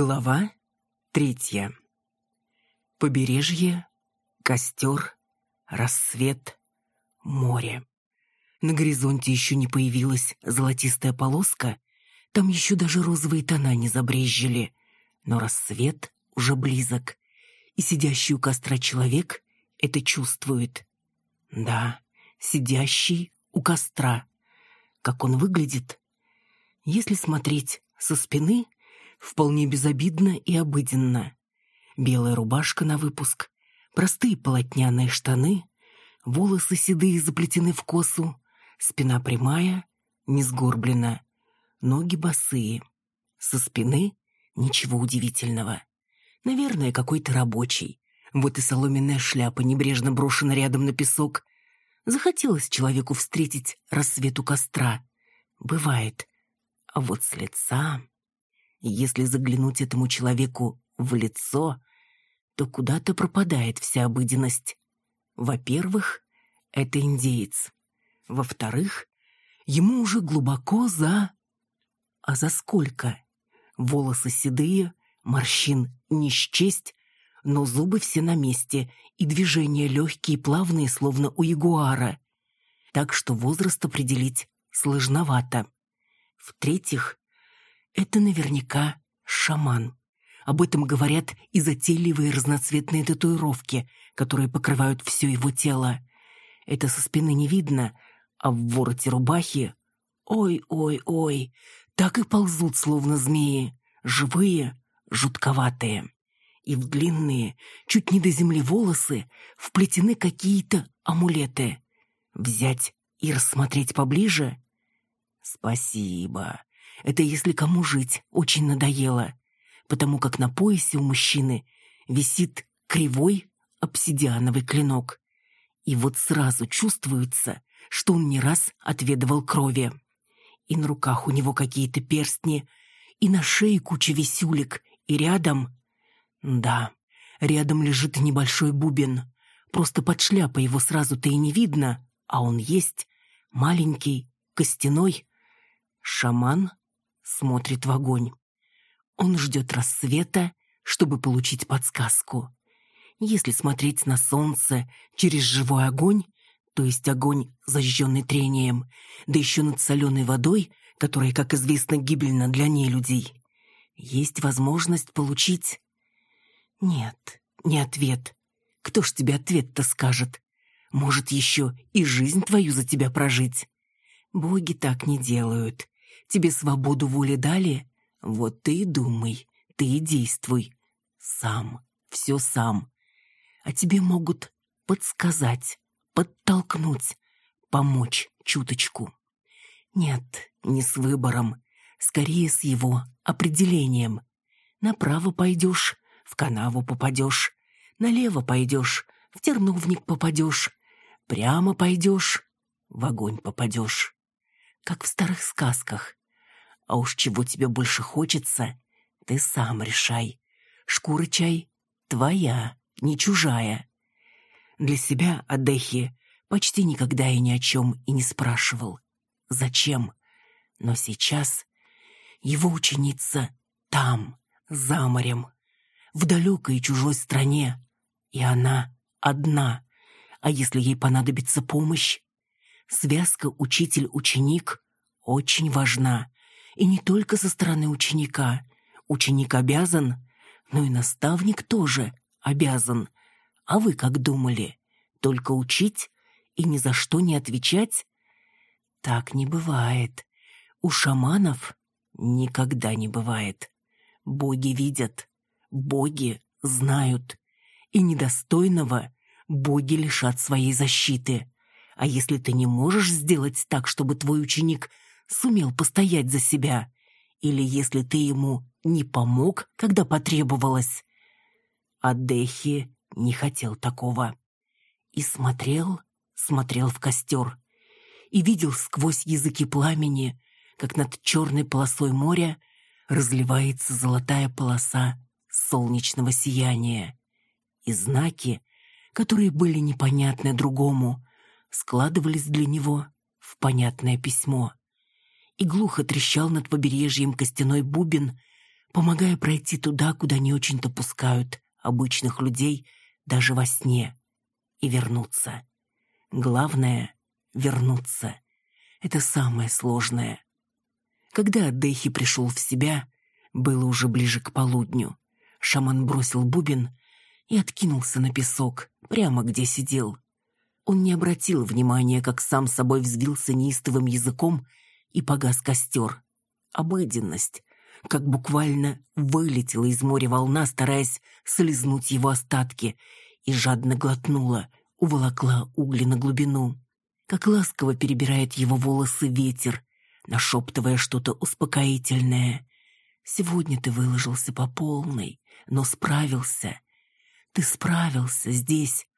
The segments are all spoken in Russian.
Глава третья. Побережье, костер, рассвет, море. На горизонте еще не появилась золотистая полоска, там еще даже розовые тона не забрезжили, но рассвет уже близок, и сидящий у костра человек это чувствует. Да, сидящий у костра. Как он выглядит? Если смотреть со спины — вполне безобидно и обыденно. Белая рубашка на выпуск, простые полотняные штаны, волосы седые заплетены в косу, спина прямая, не сгорблена, ноги босые. Со спины ничего удивительного. Наверное, какой-то рабочий. Вот и соломенная шляпа небрежно брошена рядом на песок. Захотелось человеку встретить рассвет у костра. Бывает. А вот с лица... Если заглянуть этому человеку в лицо, то куда-то пропадает вся обыденность. Во-первых, это индеец. Во-вторых, ему уже глубоко за... А за сколько? Волосы седые, морщин не счесть, но зубы все на месте, и движения легкие и плавные, словно у ягуара. Так что возраст определить сложновато. В-третьих, это наверняка шаман. Об этом говорят и затейливые разноцветные татуировки, которые покрывают все его тело. Это со спины не видно, а в вороте рубахи... Ой-ой-ой, так и ползут, словно змеи. Живые, жутковатые. И в длинные, чуть не до земли волосы вплетены какие-то амулеты. Взять и рассмотреть поближе? Спасибо. Это если кому жить очень надоело, потому как на поясе у мужчины висит кривой обсидиановый клинок. И вот сразу чувствуется, что он не раз отведывал крови. И на руках у него какие-то перстни, и на шее куча висюлек, и рядом... Да, рядом лежит небольшой бубен. Просто под шляпой его сразу-то и не видно, а он есть, маленький, костяной. Шаман смотрит в огонь. Он ждет рассвета, чтобы получить подсказку. Если смотреть на солнце через живой огонь, то есть огонь, зажженный трением, да еще над соленой водой, которая, как известно, гибельна для нелюдей, есть возможность получить... Нет, не ответ. Кто ж тебе ответ-то скажет? Может, еще и жизнь твою за тебя прожить? Боги так не делают. Тебе свободу воли дали? Вот ты и думай, ты и действуй. Сам, все сам. А тебе могут подсказать, подтолкнуть, помочь чуточку. Нет, не с выбором, скорее с его определением. Направо пойдешь, в канаву попадешь, налево пойдешь, в терновник попадешь, прямо пойдешь, в огонь попадешь. Как в старых сказках. А уж чего тебе больше хочется, ты сам решай. Шкура чай твоя, не чужая. Для себя Адехи почти никогда и ни о чем и не спрашивал. Зачем? Но сейчас его ученица там, за морем, в далекой чужой стране, и она одна. А если ей понадобится помощь? Связка учитель-ученик очень важна. И не только со стороны ученика. Ученик обязан, но и наставник тоже обязан. А вы как думали? Только учить и ни за что не отвечать? Так не бывает. У шаманов никогда не бывает. Боги видят, боги знают. И недостойного боги лишат своей защиты. А если ты не можешь сделать так, чтобы твой ученик сумел постоять за себя, или если ты ему не помог, когда потребовалось. А Дехи не хотел такого. И смотрел, смотрел в костер, и видел сквозь языки пламени, как над черной полосой моря разливается золотая полоса солнечного сияния. И знаки, которые были непонятны другому, складывались для него в понятное письмо и глухо трещал над побережьем костяной бубен, помогая пройти туда, куда не очень-то пускают обычных людей даже во сне, и вернуться. Главное — вернуться. Это самое сложное. Когда Дехи пришел в себя, было уже ближе к полудню. Шаман бросил бубен и откинулся на песок, прямо где сидел. Он не обратил внимания, как сам собой взвился неистовым языком и погас костер. Обыденность, как буквально вылетела из моря волна, стараясь слезнуть его остатки, и жадно глотнула, уволокла угли на глубину. Как ласково перебирает его волосы ветер, нашептывая что-то успокоительное. «Сегодня ты выложился по полной, но справился. Ты справился здесь,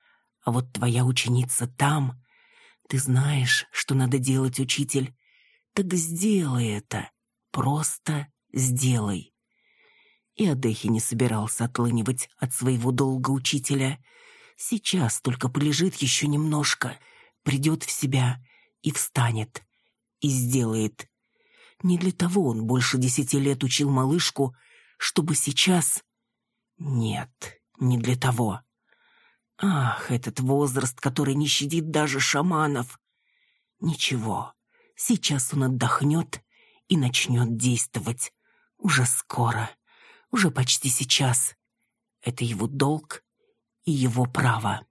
а вот твоя ученица там. Ты знаешь, что надо делать, учитель. Так сделай это. Просто сделай. И Адехи не собирался отлынивать от своего долга учителя. Сейчас только полежит еще немножко, придет в себя и встанет. И сделает. Не для того он больше десяти лет учил малышку, чтобы сейчас... Нет, не для того. Ах, этот возраст, который не щадит даже шаманов. Ничего, сейчас он отдохнет и начнет действовать. Уже скоро, уже почти сейчас. Это его долг и его право.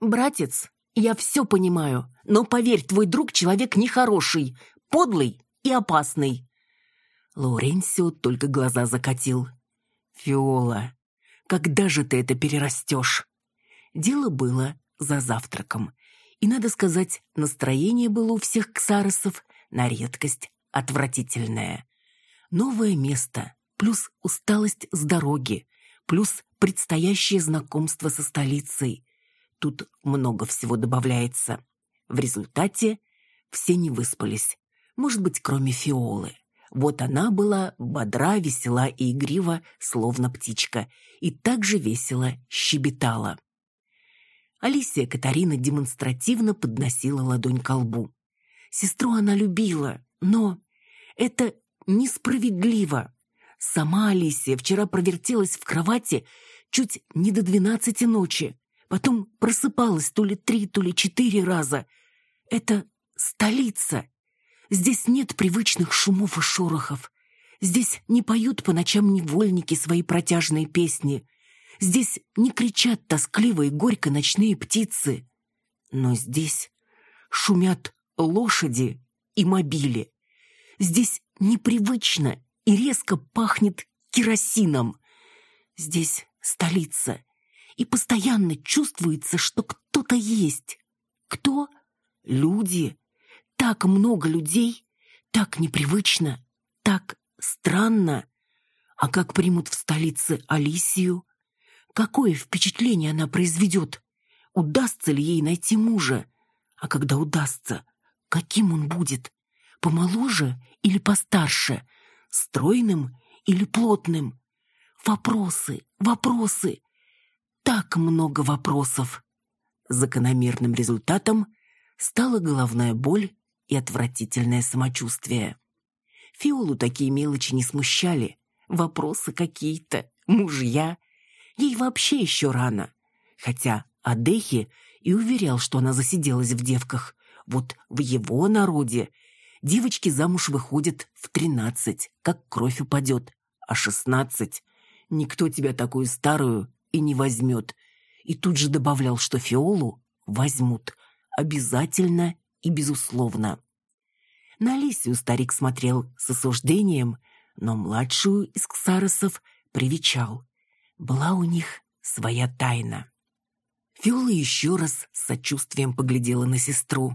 «Братец, я все понимаю, но поверь, твой друг человек нехороший, подлый и опасный». Лауренсио только глаза закатил. «Фиола, когда же ты это перерастешь?» Дело было за завтраком. И, надо сказать, настроение было у всех ксаросов на редкость отвратительное. Новое место, плюс усталость с дороги, плюс предстоящее знакомство со столицей. Тут много всего добавляется. В результате все не выспались. Может быть, кроме Фиолы. Вот она была бодра, весела и игрива, словно птичка, и также весело щебетала. Алисия Катарина демонстративно подносила ладонь к лбу. Сестру она любила, но это несправедливо. Сама Алисия вчера провертелась в кровати чуть не до двенадцати ночи. Потом просыпалась то ли три, то ли четыре раза. Это столица. Здесь нет привычных шумов и шорохов. Здесь не поют по ночам невольники свои протяжные песни. Здесь не кричат тоскливо и горько ночные птицы. Но здесь шумят лошади и мобили. Здесь непривычно и резко пахнет керосином. Здесь столица, и постоянно чувствуется, что кто-то есть. Кто? Люди. Так много людей, так непривычно, так странно. А как примут в столице Алисию? Какое впечатление она произведет? Удастся ли ей найти мужа? А когда удастся, каким он будет? Помоложе или постарше? Стройным или плотным? Вопросы, вопросы. Так много вопросов. Закономерным результатом стала головная боль и отвратительное самочувствие. Фиолу такие мелочи не смущали. Вопросы какие-то, мужья. Ей вообще еще рано. Хотя Адехи и уверял, что она засиделась в девках. Вот в его народе девочки замуж выходят в тринадцать, как кровь упадет, а шестнадцать никто тебя такую старую и не возьмет. И тут же добавлял, что Фиолу возьмут. Обязательно и безусловно. На Алисию старик смотрел с осуждением, но младшую из ксаросов привечал. Была у них своя тайна. Фиола еще раз с сочувствием поглядела на сестру.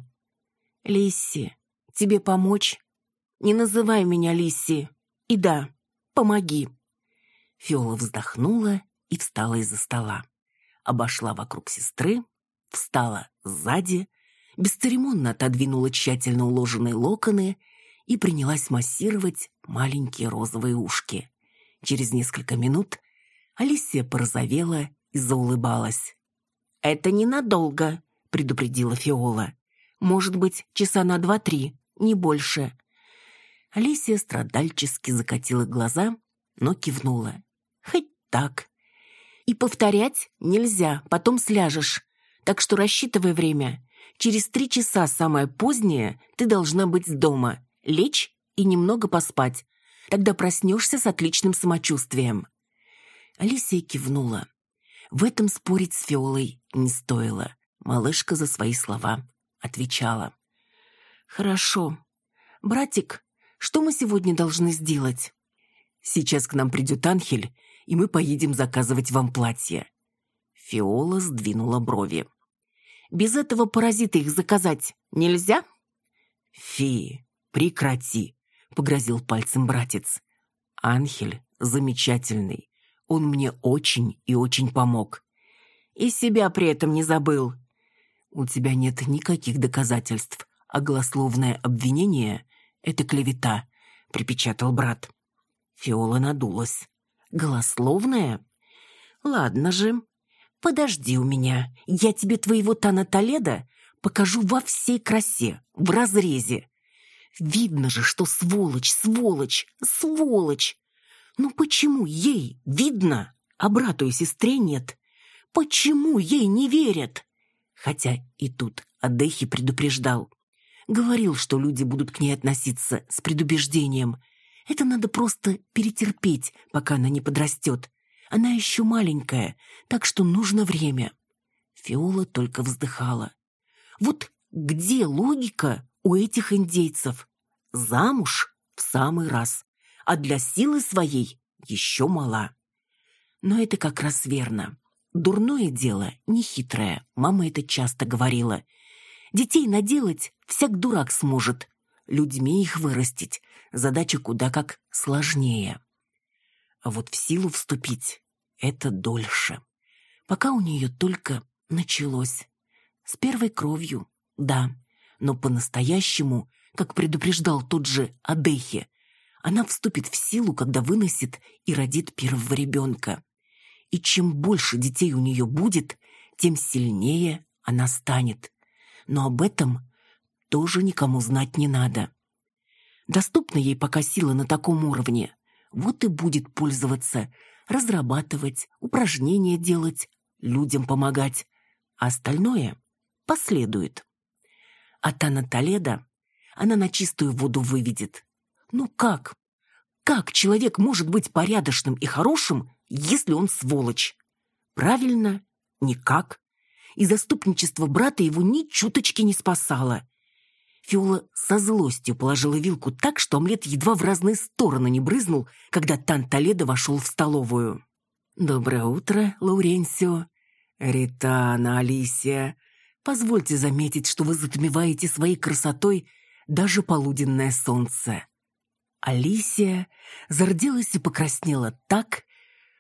«Лисси, тебе помочь? Не называй меня Лисси. И да, помоги». Фиола вздохнула и встала из-за стола. Обошла вокруг сестры, встала сзади, бесцеремонно отодвинула тщательно уложенные локоны и принялась массировать маленькие розовые ушки. Через несколько минут Алисия порозовела и заулыбалась. «Это ненадолго», — предупредила Фиола. «Может быть, часа на два-три, не больше». Алисия страдальчески закатила глаза но кивнула. Хоть так. И повторять нельзя, потом сляжешь. Так что рассчитывай время. Через три часа, самое позднее, ты должна быть дома, лечь и немного поспать. Тогда проснешься с отличным самочувствием. Алисия кивнула. В этом спорить с Фиолой не стоило. Малышка за свои слова отвечала. «Хорошо. Братик, что мы сегодня должны сделать?» «Сейчас к нам придет Анхель, и мы поедем заказывать вам платье». Фиола сдвинула брови. «Без этого паразита их заказать нельзя?» «Фи, прекрати», — погрозил пальцем братец. «Анхель замечательный. Он мне очень и очень помог. И себя при этом не забыл. У тебя нет никаких доказательств, а голословное обвинение — это клевета», — припечатал брат. Фиола надулась. «Голословное? Ладно же. Подожди у меня. Я тебе твоего Тана Толеда покажу во всей красе, в разрезе. Видно же, что сволочь, сволочь, сволочь. Ну почему ей видно, а брату и сестре нет? Почему ей не верят? Хотя и тут Адехи предупреждал. Говорил, что люди будут к ней относиться с предубеждением. Это надо просто перетерпеть, пока она не подрастет. Она еще маленькая, так что нужно время. Фиола только вздыхала. Вот где логика у этих индейцев? Замуж в самый раз а для силы своей еще мала. Но это как раз верно. Дурное дело, нехитрое, мама это часто говорила. Детей наделать всяк дурак сможет. Людьми их вырастить задача куда как сложнее. А вот в силу вступить — это дольше. Пока у нее только началось. С первой кровью, да, но по-настоящему, как предупреждал тот же Адехи, она вступит в силу, когда выносит и родит первого ребенка. И чем больше детей у нее будет, тем сильнее она станет. Но об этом тоже никому знать не надо. Доступна ей пока сила на таком уровне. Вот и будет пользоваться, разрабатывать, упражнения делать, людям помогать. А остальное последует. А Тана Толеда она на чистую воду выведет. Ну как? Как человек может быть порядочным и хорошим, если он сволочь? Правильно, никак. И заступничество брата его ни чуточки не спасало. Фиола со злостью положила вилку так, что омлет едва в разные стороны не брызнул, когда Тан Толедо вошел в столовую. «Доброе утро, Лауренсио. Ритана, Алисия. Позвольте заметить, что вы затмеваете своей красотой даже полуденное солнце». Алисия зарделась и покраснела так,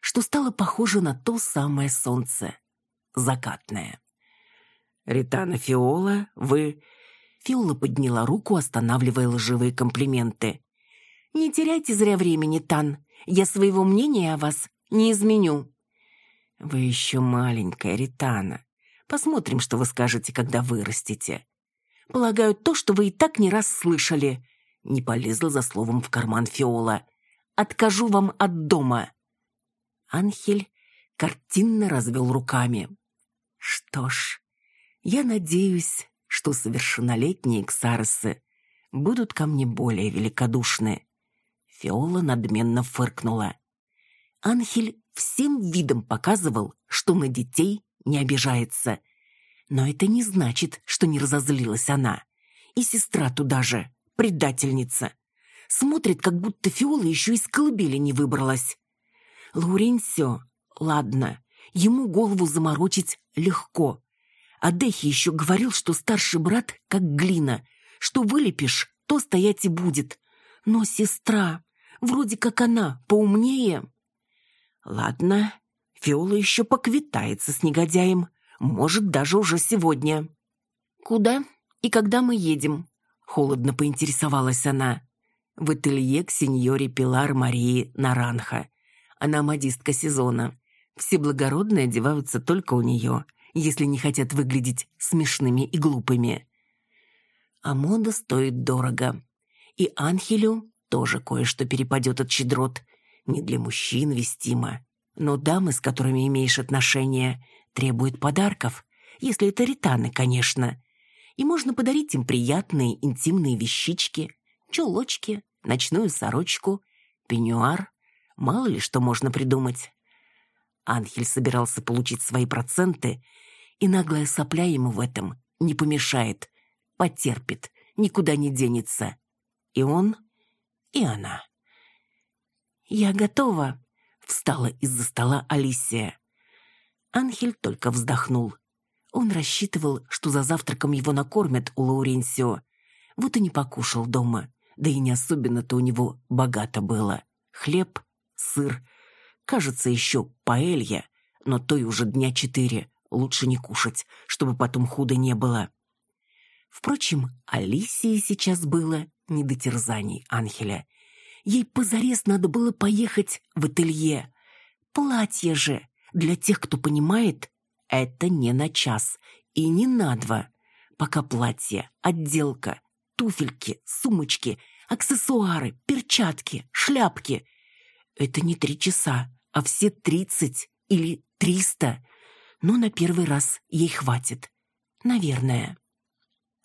что стала похожа на то самое солнце, закатное. «Ритана Фиола, вы...» Фиола подняла руку, останавливая лживые комплименты. «Не теряйте зря времени, Тан. Я своего мнения о вас не изменю». «Вы еще маленькая, Ритана. Посмотрим, что вы скажете, когда вырастете. Полагаю, то, что вы и так не раз слышали. Не полезла за словом в карман Фиола. «Откажу вам от дома!» Анхель картинно развел руками. «Что ж, я надеюсь, что совершеннолетние ксаросы будут ко мне более великодушны». Фиола надменно фыркнула. Анхель всем видом показывал, что на детей не обижается. Но это не значит, что не разозлилась она. И сестра туда же предательница. Смотрит, как будто Фиола еще из колыбели не выбралась. Лауренсио, ладно, ему голову заморочить легко. А Дехи еще говорил, что старший брат как глина, что вылепишь, то стоять и будет. Но сестра, вроде как она, поумнее. Ладно, Фиола еще поквитается с негодяем, может, даже уже сегодня. Куда и когда мы едем? Холодно поинтересовалась она. В ателье к сеньоре Пилар Марии Наранха. Она модистка сезона. Все благородные одеваются только у нее, если не хотят выглядеть смешными и глупыми. А мода стоит дорого. И Анхелю тоже кое-что перепадет от щедрот. не для мужчин вестимо. Но дамы, с которыми имеешь отношения, требуют подарков, если это ританы, конечно. И можно подарить им приятные интимные вещички, чулочки, ночную сорочку, пеньюар. Мало ли что можно придумать. Анхель собирался получить свои проценты, и наглая сопля ему в этом не помешает, потерпит, никуда не денется. И он, и она. «Я готова», — встала из-за стола Алисия. Анхель только вздохнул. Он рассчитывал, что за завтраком его накормят у Лауренсио. Вот и не покушал дома. Да и не особенно-то у него богато было. Хлеб, сыр, кажется, еще паэлья, но той уже дня четыре. Лучше не кушать, чтобы потом худо не было. Впрочем, Алисии сейчас было не до терзаний Анхеля. Ей позарез надо было поехать в ателье. Платье же, для тех, кто понимает, это не на час и не на два. Пока платье, отделка, туфельки, сумочки, аксессуары, перчатки, шляпки. Это не три часа, а все тридцать или триста. Но на первый раз ей хватит. Наверное.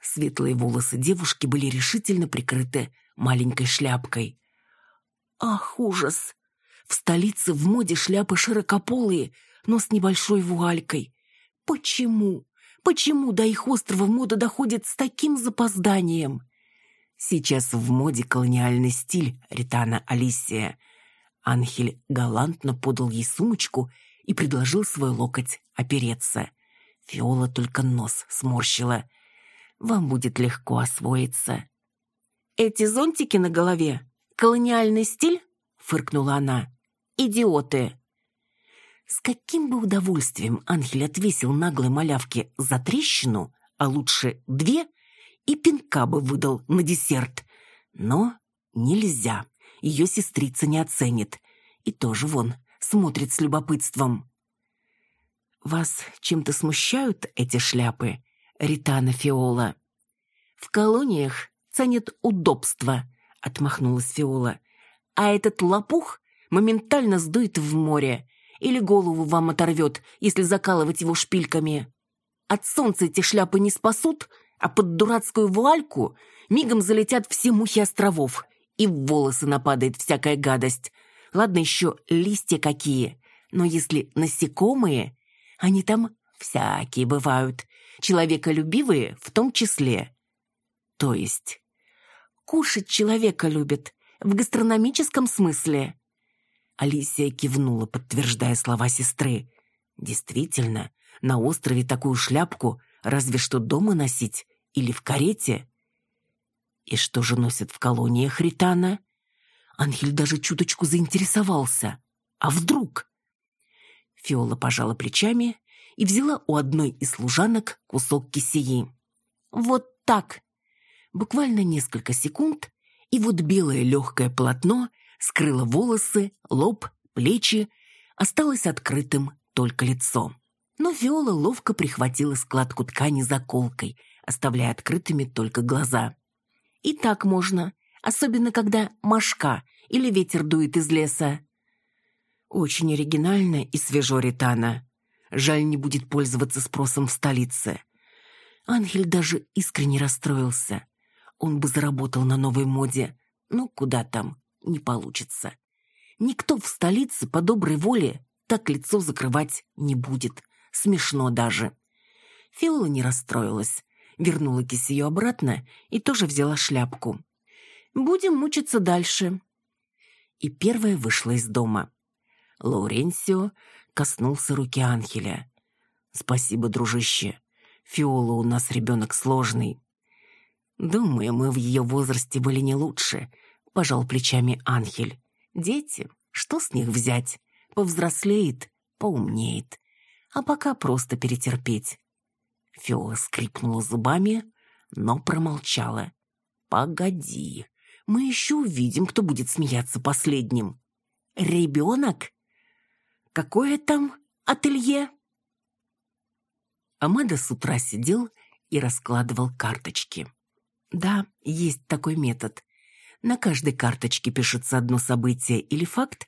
Светлые волосы девушки были решительно прикрыты маленькой шляпкой. Ах, ужас! В столице в моде шляпы широкополые, но с небольшой вуалькой. Почему? Почему до их острова мода доходит с таким запозданием? Сейчас в моде колониальный стиль Ритана Алисия. Анхель галантно подал ей сумочку и предложил свой локоть опереться. Фиола только нос сморщила. «Вам будет легко освоиться». «Эти зонтики на голове? Колониальный стиль?» — фыркнула она. «Идиоты!» С каким бы удовольствием Анхель отвесил наглой малявке за трещину, а лучше две, и пинка бы выдал на десерт. Но нельзя, ее сестрица не оценит. И тоже вон, смотрит с любопытством. «Вас чем-то смущают эти шляпы?» Ритана Фиола. «В колониях ценят удобство», — отмахнулась Фиола. «А этот лопух моментально сдует в море или голову вам оторвет, если закалывать его шпильками. От солнца эти шляпы не спасут, а под дурацкую вуальку мигом залетят все мухи островов, и в волосы нападает всякая гадость. Ладно еще листья какие, но если насекомые, они там всякие бывают, человеколюбивые в том числе. То есть, кушать человека любит, в гастрономическом смысле. Алисия кивнула, подтверждая слова сестры. Действительно, на острове такую шляпку разве что дома носить или в карете. И что же носят в колониях Ритана? Анхель даже чуточку заинтересовался. А вдруг? Фиола пожала плечами и взяла у одной из служанок кусок кисеи. Вот так. Буквально несколько секунд, и вот белое легкое полотно скрыла волосы, лоб, плечи, осталось открытым только лицо. Но Виола ловко прихватила складку ткани заколкой, оставляя открытыми только глаза. И так можно, особенно когда мошка или ветер дует из леса. Очень оригинально и свежо Ритана. Жаль, не будет пользоваться спросом в столице. Ангель даже искренне расстроился. Он бы заработал на новой моде. Ну, куда там? Не получится. Никто в столице по доброй воле так лицо закрывать не будет. Смешно даже. Фиола не расстроилась. Вернула кисею обратно и тоже взяла шляпку. «Будем мучиться дальше». И первая вышла из дома. Лауренсио коснулся руки Анхеля. «Спасибо, дружище. Фиола у нас ребенок сложный. Думаю, мы в ее возрасте были не лучше, — пожал плечами Анхель. «Дети, что с них взять? Повзрослеет, поумнеет. А пока просто перетерпеть». Фиола скрипнула зубами, но промолчала. «Погоди, мы еще увидим, кто будет смеяться последним». «Ребенок? Какое там ателье?» Амада с утра сидел и раскладывал карточки. Да, есть такой метод. На каждой карточке пишется одно событие или факт,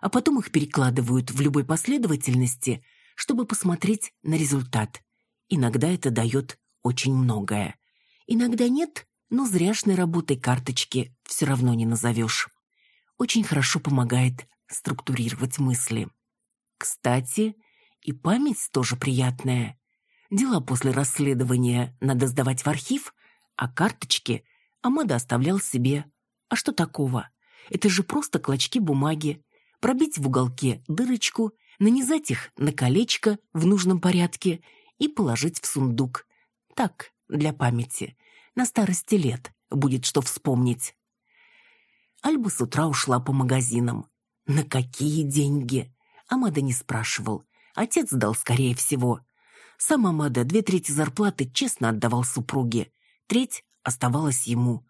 а потом их перекладывают в любой последовательности, чтобы посмотреть на результат. Иногда это дает очень многое. Иногда нет, но зряшной работой карточки все равно не назовешь. Очень хорошо помогает структурировать мысли. Кстати, и память тоже приятная. Дела после расследования надо сдавать в архив, а карточки Амада оставлял себе. А что такого? Это же просто клочки бумаги. Пробить в уголке дырочку, нанизать их на колечко в нужном порядке и положить в сундук. Так, для памяти. На старости лет будет что вспомнить. Альба с утра ушла по магазинам. На какие деньги? Амада не спрашивал. Отец дал, скорее всего. Сам Амада две трети зарплаты честно отдавал супруге. Треть оставалась ему.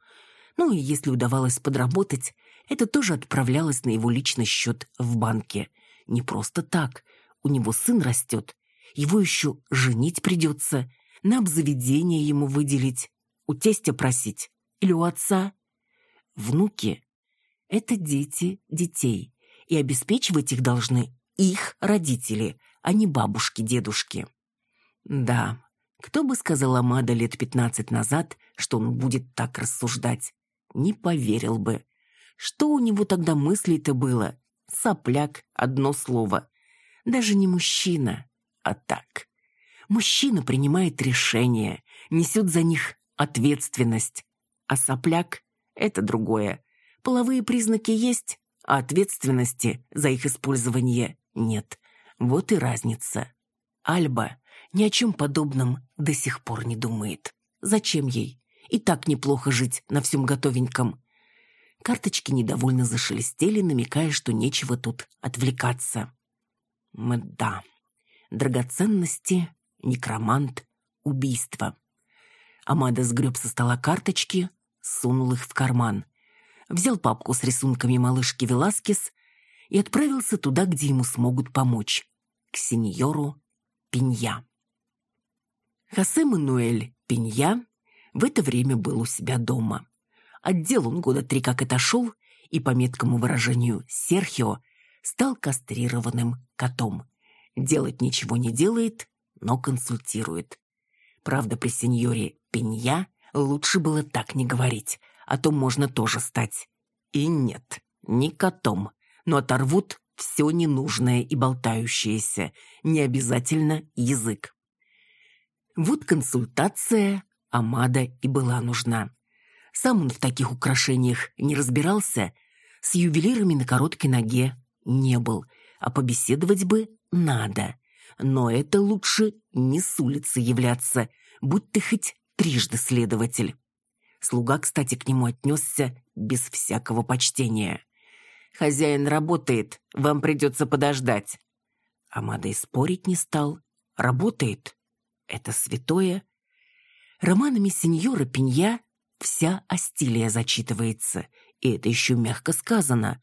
Ну и если удавалось подработать, это тоже отправлялось на его личный счет в банке. Не просто так. У него сын растет. Его еще женить придется. На обзаведение ему выделить. У тестя просить. Или у отца. Внуки — это дети детей. И обеспечивать их должны их родители, а не бабушки-дедушки. Да, кто бы сказал Амада лет пятнадцать назад, что он будет так рассуждать? Не поверил бы. Что у него тогда мыслей-то было? Сопляк, одно слово. Даже не мужчина, а так. Мужчина принимает решения, несет за них ответственность. А сопляк — это другое. Половые признаки есть, а ответственности за их использование нет. Вот и разница. Альба ни о чем подобном до сих пор не думает. Зачем ей? И так неплохо жить на всем готовеньком. Карточки недовольно зашелестели, намекая, что нечего тут отвлекаться. Мда. Драгоценности, некромант, убийство. Амада сгреб со стола карточки, сунул их в карман. Взял папку с рисунками малышки Веласкес и отправился туда, где ему смогут помочь. К сеньору Пинья. Хосе Мануэль Пинья в это время был у себя дома. Отдел он года три как отошел, и, по меткому выражению Серхио, стал кастрированным котом. Делать ничего не делает, но консультирует. Правда, при сеньоре Пенья лучше было так не говорить, а то можно тоже стать. И нет, не котом, но оторвут все ненужное и болтающееся, не обязательно язык. Вот консультация Амада и была нужна. Сам он в таких украшениях не разбирался, с ювелирами на короткой ноге не был, а побеседовать бы надо. Но это лучше не с улицы являться, будь ты хоть трижды следователь. Слуга, кстати, к нему отнесся без всякого почтения. «Хозяин работает, вам придется подождать». Амада и спорить не стал. «Работает? Это святое?» Романами сеньора Пинья Вся Астилия зачитывается, и это еще мягко сказано.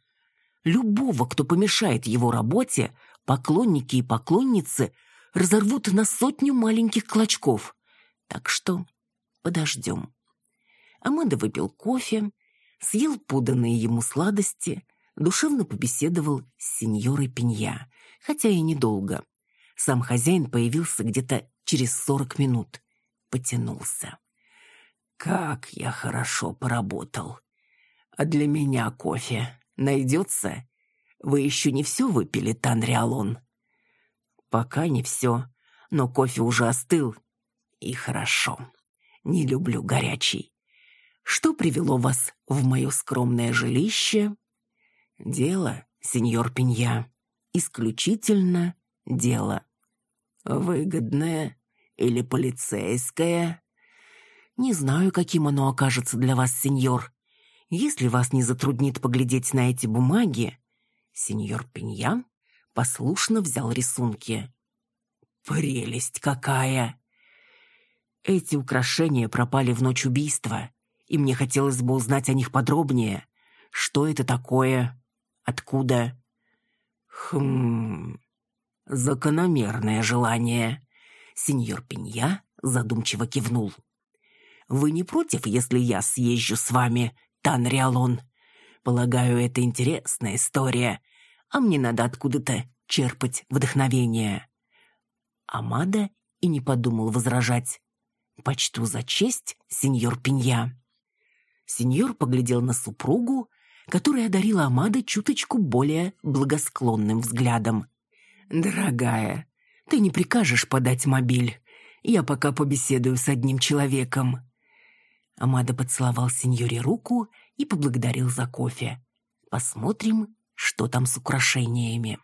Любого, кто помешает его работе, поклонники и поклонницы разорвут на сотню маленьких клочков. Так что подождем. Амада выпил кофе, съел поданные ему сладости, душевно побеседовал с сеньорой Пенья, хотя и недолго. Сам хозяин появился где-то через сорок минут. Потянулся. Как я хорошо поработал. А для меня кофе найдется? Вы еще не все выпили, Танриалон? Пока не все, но кофе уже остыл. И хорошо. Не люблю горячий. Что привело вас в мое скромное жилище? Дело, сеньор Пинья. Исключительно дело. Выгодное или полицейское? Не знаю, каким оно окажется для вас, сеньор. Если вас не затруднит поглядеть на эти бумаги, сеньор Пиньян послушно взял рисунки. Прелесть какая! Эти украшения пропали в ночь убийства, и мне хотелось бы узнать о них подробнее. Что это такое? Откуда? Хм... Закономерное желание. Сеньор Пинья задумчиво кивнул. Вы не против, если я съезжу с вами, Танриалон? Полагаю, это интересная история. а мне надо откуда-то черпать вдохновение. Амада и не подумал возражать. «Почту за честь, сеньор Пинья». Сеньор поглядел на супругу, которая одарила Амада чуточку более благосклонным взглядом. «Дорогая, ты не прикажешь подать мобиль. Я пока побеседую с одним человеком». Амада поцеловал сеньоре руку и поблагодарил за кофе. «Посмотрим, что там с украшениями».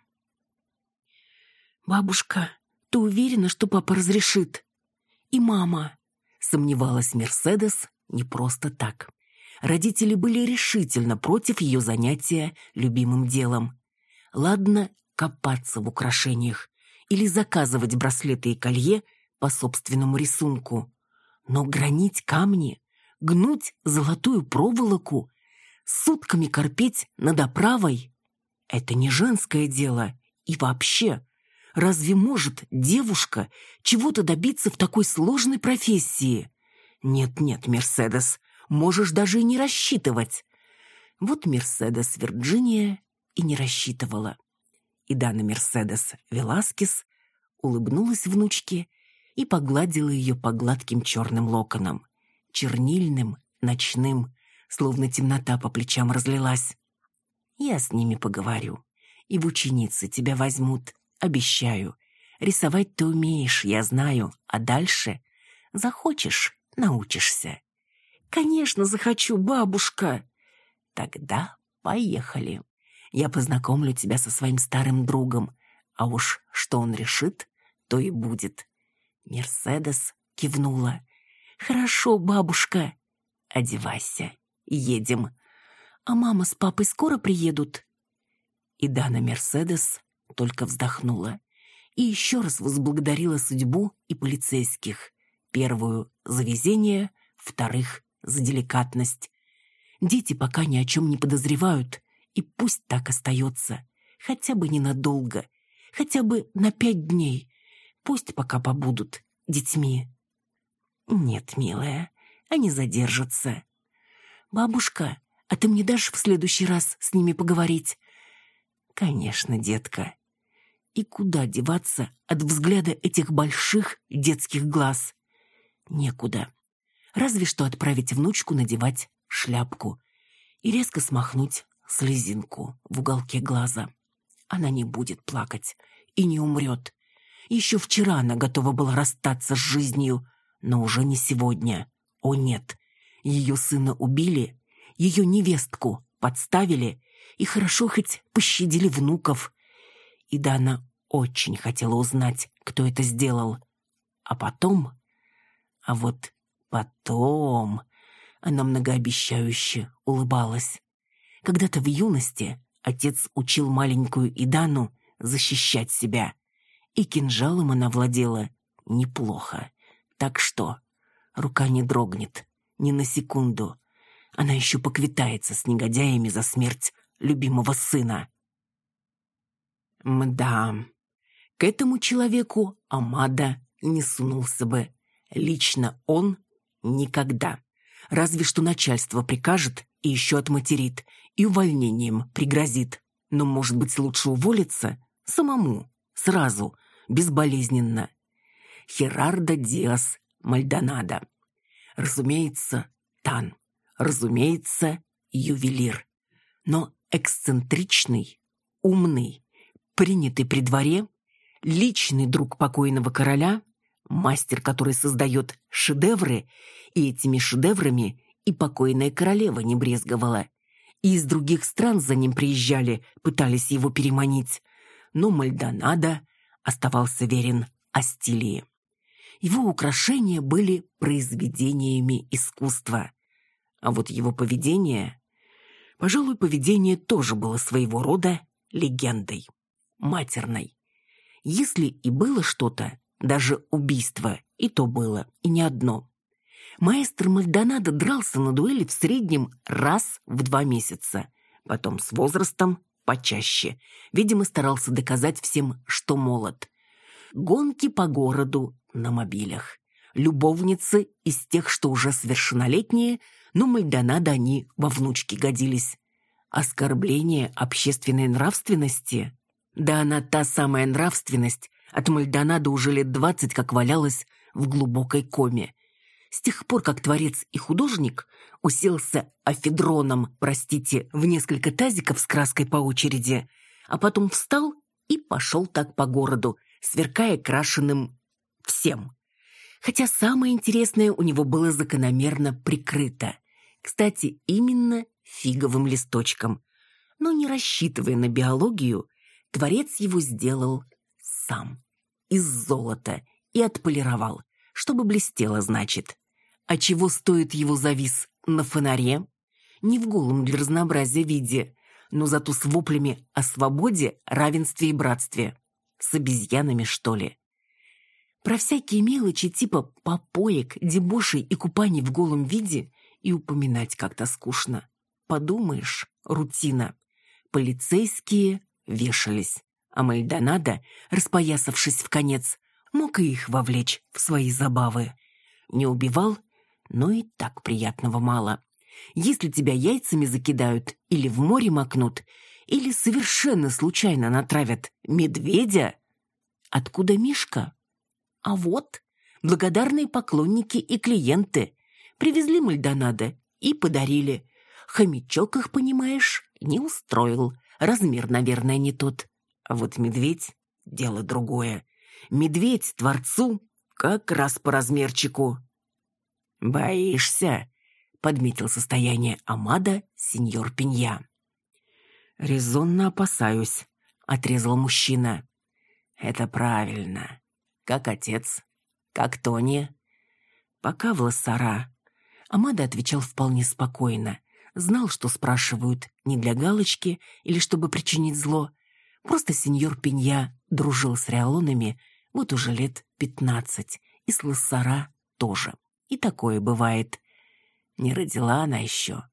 «Бабушка, ты уверена, что папа разрешит?» «И мама?» — сомневалась Мерседес не просто так. Родители были решительно против ее занятия любимым делом. Ладно копаться в украшениях или заказывать браслеты и колье по собственному рисунку. Но гранить камни, гнуть золотую проволоку, сутками корпеть над оправой — это не женское дело. И вообще, разве может девушка чего-то добиться в такой сложной профессии? Нет-нет, Мерседес, можешь даже и не рассчитывать. Вот Мерседес Вирджиния и не рассчитывала. И Дана Мерседес Веласкес улыбнулась внучке и погладила ее по гладким черным локонам, чернильным, ночным, словно темнота по плечам разлилась. Я с ними поговорю, и в ученицы тебя возьмут, обещаю. Рисовать ты умеешь, я знаю, а дальше захочешь, научишься. «Конечно захочу, бабушка!» «Тогда поехали. Я познакомлю тебя со своим старым другом, а уж что он решит, то и будет». Мерседес кивнула. «Хорошо, бабушка. Одевайся, едем. А мама с папой скоро приедут?» И Дана Мерседес только вздохнула и еще раз возблагодарила судьбу и полицейских. Первую — за везение, вторых за деликатность. Дети пока ни о чем не подозревают, и пусть так остается. Хотя бы ненадолго, хотя бы на пять дней. Пусть пока побудут детьми. Нет, милая, они задержатся. Бабушка, а ты мне дашь в следующий раз с ними поговорить? Конечно, детка. И куда деваться от взгляда этих больших детских глаз? Некуда разве что отправить внучку надевать шляпку и резко смахнуть слезинку в уголке глаза. Она не будет плакать и не умрет. Еще вчера она готова была расстаться с жизнью, но уже не сегодня. О нет, ее сына убили, ее невестку подставили и хорошо хоть пощадили внуков. И да, она очень хотела узнать, кто это сделал. А потом... А вот Потом она многообещающе улыбалась. Когда-то в юности отец учил маленькую Идану защищать себя, и кинжалом она владела неплохо. Так что рука не дрогнет ни на секунду. Она еще поквитается с негодяями за смерть любимого сына. Мда, к этому человеку Амада не сунулся бы. Лично он Никогда. Разве что начальство прикажет и еще отматерит, и увольнением пригрозит. Но, может быть, лучше уволиться самому, сразу, безболезненно. Херардо Диас Мальдонадо. Разумеется, Тан. Разумеется, ювелир. Но эксцентричный, умный, принятый при дворе, личный друг покойного короля, мастер, который создает шедевры и этими шедеврами и покойная королева не брезговала. И из других стран за ним приезжали, пытались его переманить. Но Мальдонадо оставался верен Астилии. Его украшения были произведениями искусства. А вот его поведение... Пожалуй, поведение тоже было своего рода легендой. Матерной. Если и было что-то, даже убийство, и то было, и не одно. Маэстро Мальдонадо дрался на дуэли в среднем раз в два месяца. Потом с возрастом почаще. Видимо, старался доказать всем, что молод. Гонки по городу на мобилях. Любовницы из тех, что уже совершеннолетние, но Мальдонадо они во внучки годились. Оскорбление общественной нравственности? Да она та самая нравственность, от Мальдонадо уже лет двадцать как валялась в глубокой коме. С тех пор, как творец и художник уселся афедроном, простите, в несколько тазиков с краской по очереди, а потом встал и пошел так по городу, сверкая крашеным всем. Хотя самое интересное у него было закономерно прикрыто. Кстати, именно фиговым листочком. Но не рассчитывая на биологию, творец его сделал сам. Из золота и отполировал, чтобы блестело, значит. А чего стоит его завис на фонаре? Не в голом для разнообразия виде, но зато с воплями о свободе, равенстве и братстве. С обезьянами, что ли? Про всякие мелочи типа попоек, дебошей и купаний в голом виде и упоминать как-то скучно. Подумаешь, рутина. Полицейские вешались, а Мальдонадо, распоясавшись в конец, мог и их вовлечь в свои забавы. Не убивал, но и так приятного мало. Если тебя яйцами закидают или в море макнут, или совершенно случайно натравят медведя, откуда Мишка? А вот благодарные поклонники и клиенты привезли Мальдонадо и подарили. Хомячок их, понимаешь, не устроил. Размер, наверное, не тот. А вот медведь — дело другое. Медведь творцу как раз по размерчику. «Боишься?» — подметил состояние Амада сеньор Пенья. «Резонно опасаюсь», — отрезал мужчина. «Это правильно. Как отец? Как Тони?» «Пока в лоссара». Амада отвечал вполне спокойно. Знал, что спрашивают не для галочки или чтобы причинить зло. Просто сеньор Пенья дружил с реалонами вот уже лет пятнадцать, и с лоссара тоже. И такое бывает. Не родила она еще.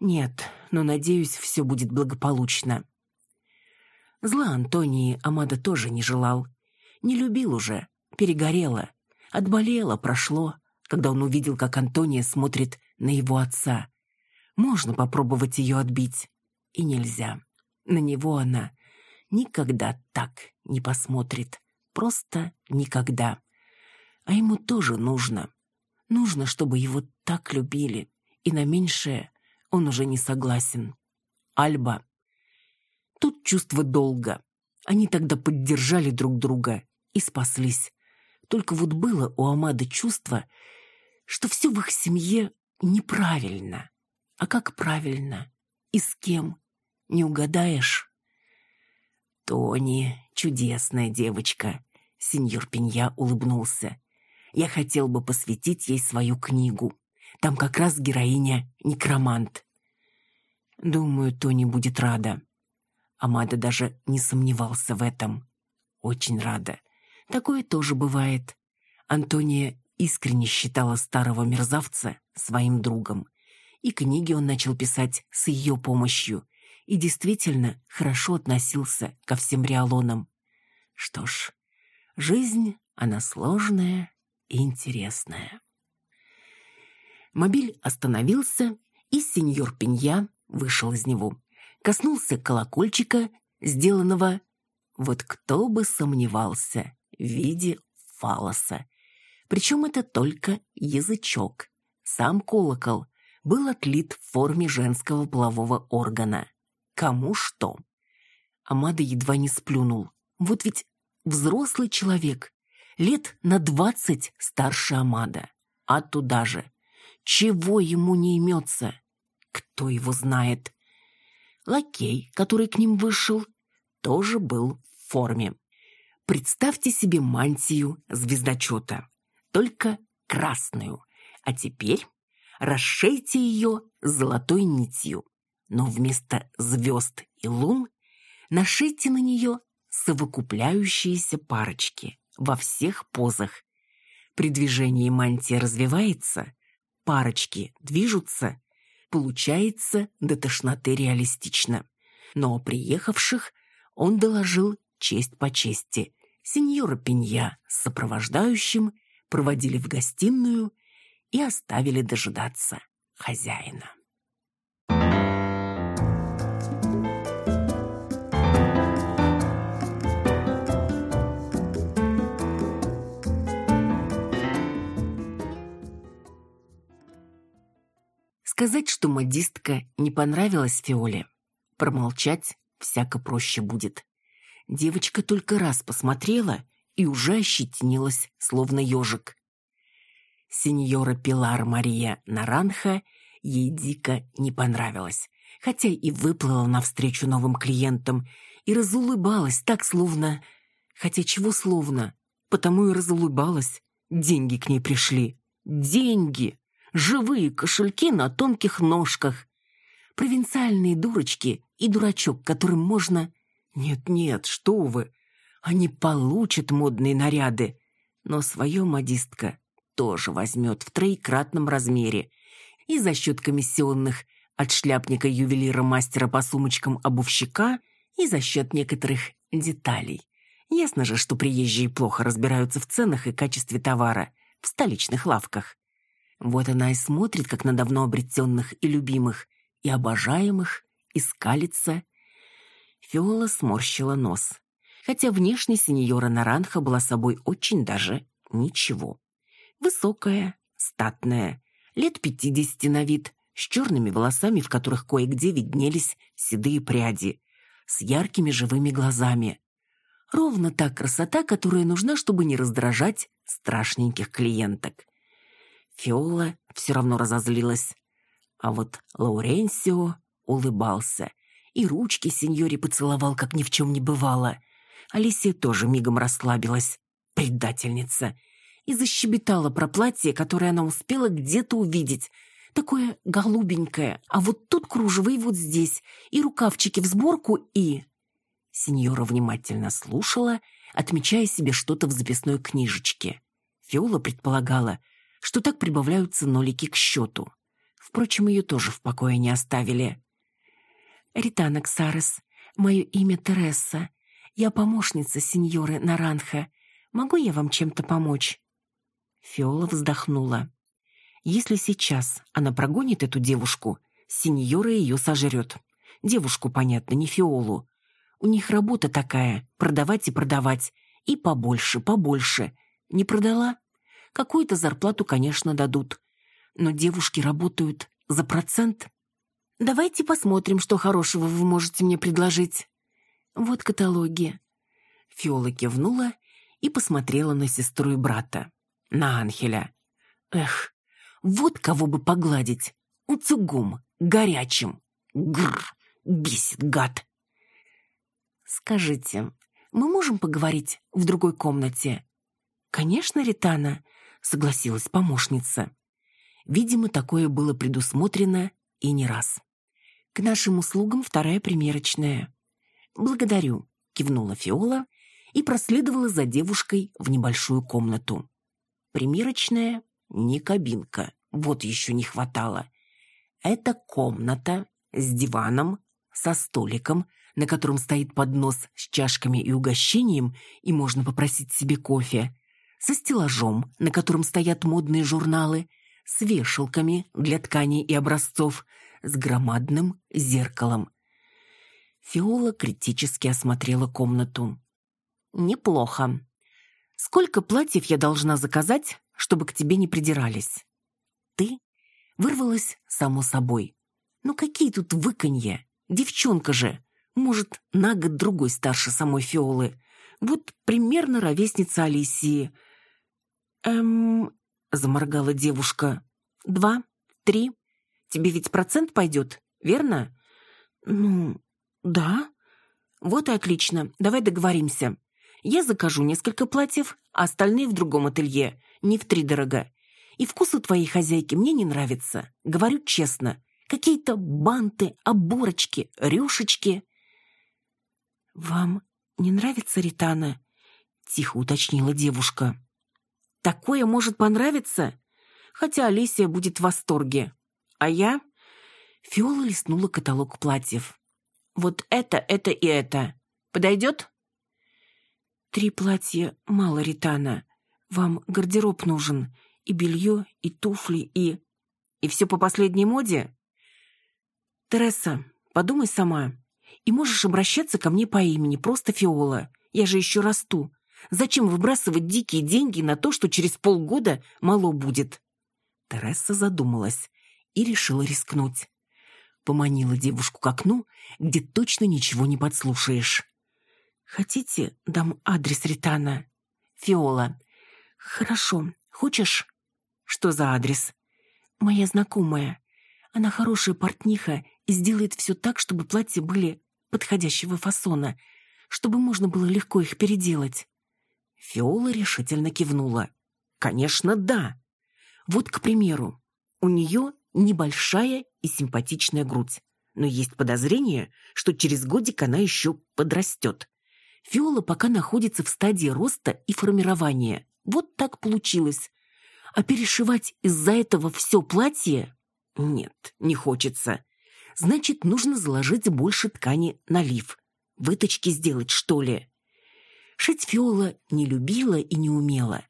Нет, но, надеюсь, все будет благополучно. Зла Антонии Амада тоже не желал. Не любил уже, перегорела. Отболела, прошло, когда он увидел, как Антония смотрит на его отца. Можно попробовать ее отбить. И нельзя. На него она никогда так не посмотрит. Просто никогда. А ему тоже нужно. Нужно, чтобы его так любили, и на меньшее он уже не согласен. Альба. Тут чувство долга. Они тогда поддержали друг друга и спаслись. Только вот было у Амады чувство, что все в их семье неправильно. А как правильно? И с кем? Не угадаешь? Тони — чудесная девочка. Сеньор Пенья улыбнулся. Я хотел бы посвятить ей свою книгу. Там как раз героиня некромант. Думаю, Тони будет рада. Амада даже не сомневался в этом. Очень рада. Такое тоже бывает. Антония искренне считала старого мерзавца своим другом. И книги он начал писать с ее помощью. И действительно хорошо относился ко всем реалонам. Что ж, жизнь, она сложная интересное. Мобиль остановился, и сеньор Пенья вышел из него. Коснулся колокольчика, сделанного, вот кто бы сомневался, в виде фалоса. Причем это только язычок. Сам колокол был отлит в форме женского полового органа. Кому что. Амада едва не сплюнул. Вот ведь взрослый человек, лет на двадцать старше Амада. А туда же. Чего ему не имется? Кто его знает? Лакей, который к ним вышел, тоже был в форме. Представьте себе мантию звездочета, только красную. А теперь расшейте ее золотой нитью. Но вместо звезд и лун нашите на нее совокупляющиеся парочки во всех позах. При движении мантия развивается, парочки движутся, получается до тошноты реалистично. Но приехавших он доложил честь по чести. Сеньора Пенья с сопровождающим проводили в гостиную и оставили дожидаться хозяина. Сказать, что модистка не понравилась Фиоле, промолчать всяко проще будет. Девочка только раз посмотрела и уже ощетинилась, словно ежик. Сеньора Пилар Мария Наранха ей дико не понравилась, хотя и выплыла навстречу новым клиентам и разулыбалась так, словно... Хотя чего словно? Потому и разулыбалась. Деньги к ней пришли. Деньги! Живые кошельки на тонких ножках. Провинциальные дурочки и дурачок, которым можно... Нет-нет, что вы! Они получат модные наряды, но свое модистка тоже возьмет в троекратном размере и за счет комиссионных от шляпника-ювелира-мастера по сумочкам обувщика и за счет некоторых деталей. Ясно же, что приезжие плохо разбираются в ценах и качестве товара в столичных лавках. Вот она и смотрит, как на давно обретенных и любимых, и обожаемых, и скалится. Фиола сморщила нос. Хотя внешне сеньора Наранха была собой очень даже ничего. Высокая, статная, лет пятидесяти на вид, с черными волосами, в которых кое-где виднелись седые пряди, с яркими живыми глазами. Ровно та красота, которая нужна, чтобы не раздражать страшненьких клиенток. Фиола все равно разозлилась. А вот Лауренсио улыбался и ручки сеньоре поцеловал, как ни в чем не бывало. Алисия тоже мигом расслабилась. Предательница и защебетала про платье, которое она успела где-то увидеть. Такое голубенькое, а вот тут кружево и вот здесь, и рукавчики в сборку, и... Сеньора внимательно слушала, отмечая себе что-то в записной книжечке. Фиола предполагала, что так прибавляются нолики к счету. Впрочем, ее тоже в покое не оставили. «Ритана Ксарес, мое имя Тереса. Я помощница сеньоры Наранха. Могу я вам чем-то помочь?» Фиола вздохнула. Если сейчас она прогонит эту девушку, сеньора ее сожрет. Девушку, понятно, не Фиолу. У них работа такая — продавать и продавать. И побольше, побольше. Не продала? Какую-то зарплату, конечно, дадут. Но девушки работают за процент. Давайте посмотрим, что хорошего вы можете мне предложить. Вот каталоги. Фиола кивнула и посмотрела на сестру и брата на Анхеля. Эх, вот кого бы погладить. Уцугум, горячим. Грр, бесит гад. Скажите, мы можем поговорить в другой комнате? Конечно, Ритана, согласилась помощница. Видимо, такое было предусмотрено и не раз. К нашим услугам вторая примерочная. Благодарю, кивнула Фиола и проследовала за девушкой в небольшую комнату. Примерочная не кабинка, вот еще не хватало. Это комната с диваном, со столиком, на котором стоит поднос с чашками и угощением, и можно попросить себе кофе, со стеллажом, на котором стоят модные журналы, с вешалками для тканей и образцов, с громадным зеркалом. Фиола критически осмотрела комнату. «Неплохо. Сколько платьев я должна заказать, чтобы к тебе не придирались? Ты вырвалась само собой. Ну какие тут выканья? Девчонка же. Может, на год другой старше самой Фиолы. Вот примерно ровесница Алисии. Эм, заморгала девушка. Два, три. Тебе ведь процент пойдет, верно? Ну, да. Вот и отлично. Давай договоримся. Я закажу несколько платьев, а остальные в другом ателье, не в три дорого. И вкус у твоей хозяйки мне не нравится. Говорю честно. Какие-то банты, оборочки, рюшечки. «Вам не нравится Ритана?» — тихо уточнила девушка. «Такое может понравиться? Хотя Алисия будет в восторге. А я...» Фиола листнула каталог платьев. «Вот это, это и это. Подойдет?» «Три платья мало, Ритана. Вам гардероб нужен. И белье, и туфли, и...» «И все по последней моде?» «Тереса, подумай сама. И можешь обращаться ко мне по имени, просто Фиола. Я же еще расту. Зачем выбрасывать дикие деньги на то, что через полгода мало будет?» Тереса задумалась и решила рискнуть. Поманила девушку к окну, где точно ничего не подслушаешь. «Хотите, дам адрес Ритана?» «Фиола». «Хорошо. Хочешь?» «Что за адрес?» «Моя знакомая. Она хорошая портниха и сделает все так, чтобы платья были подходящего фасона, чтобы можно было легко их переделать». Фиола решительно кивнула. «Конечно, да. Вот, к примеру, у нее небольшая и симпатичная грудь, но есть подозрение, что через годик она еще подрастет. Фиола пока находится в стадии роста и формирования. Вот так получилось. А перешивать из-за этого все платье? Нет, не хочется. Значит, нужно заложить больше ткани на лиф. Выточки сделать, что ли? Шить Фиола не любила и не умела.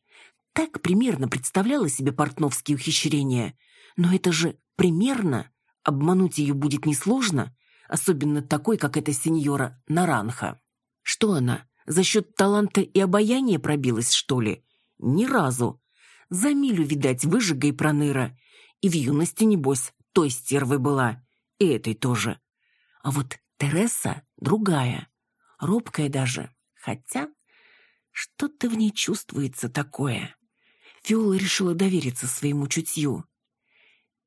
Так примерно представляла себе портновские ухищрения. Но это же примерно. Обмануть ее будет несложно, особенно такой, как эта сеньора Наранха. Что она, за счет таланта и обаяния пробилась, что ли? Ни разу. За милю, видать, выжига и проныра. И в юности, небось, той стервой была. И этой тоже. А вот Тереса другая. Робкая даже. Хотя что-то в ней чувствуется такое. Фиола решила довериться своему чутью.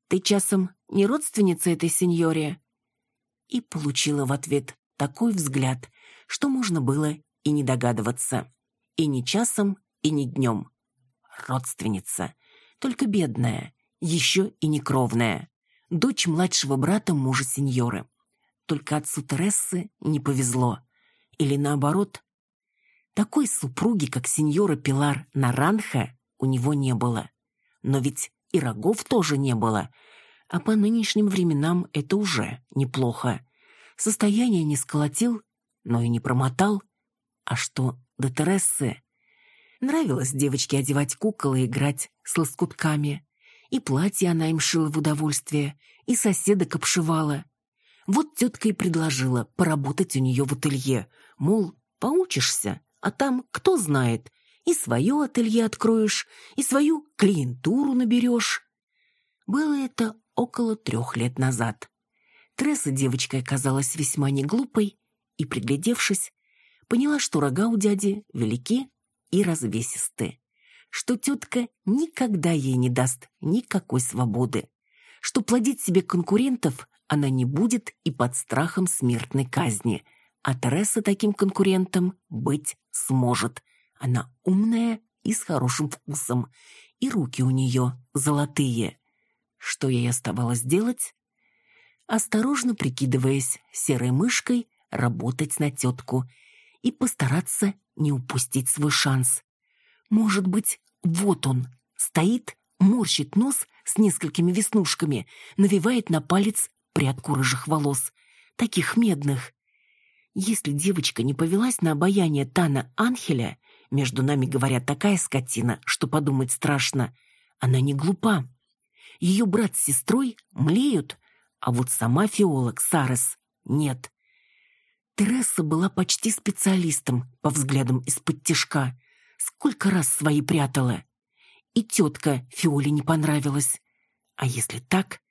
«Ты часом не родственница этой сеньоре?» И получила в ответ такой взгляд, что можно было и не догадываться. И не часом, и не днем. Родственница. Только бедная. Еще и не кровная. Дочь младшего брата мужа сеньоры. Только отцу Терессы не повезло. Или наоборот. Такой супруги, как сеньора Пилар Наранха, у него не было. Но ведь и рогов тоже не было. А по нынешним временам это уже неплохо. Состояние не сколотил, но и не промотал. А что до Терессы? Нравилось девочке одевать кукол и играть с лоскутками. И платье она им шила в удовольствие, и соседок обшивала. Вот тетка и предложила поработать у нее в ателье. Мол, поучишься, а там, кто знает, и свое ателье откроешь, и свою клиентуру наберешь. Было это около трех лет назад. Тресса девочкой оказалась весьма неглупой и, приглядевшись, поняла, что рога у дяди велики и развесисты, что тетка никогда ей не даст никакой свободы, что плодить себе конкурентов она не будет и под страхом смертной казни, а Тереса таким конкурентом быть сможет. Она умная и с хорошим вкусом, и руки у нее золотые. Что ей оставалось делать? Осторожно прикидываясь серой мышкой, работать на тетку и постараться не упустить свой шанс. Может быть, вот он, стоит, морщит нос с несколькими веснушками, навевает на палец прядку рыжих волос, таких медных. Если девочка не повелась на обаяние Тана Анхеля, между нами, говорят, такая скотина, что подумать страшно, она не глупа. Ее брат с сестрой млеют, а вот сама Фиола Ксарес нет. Тереса была почти специалистом по взглядам из-под тишка. Сколько раз свои прятала. И тетка Фиоле не понравилась. А если так,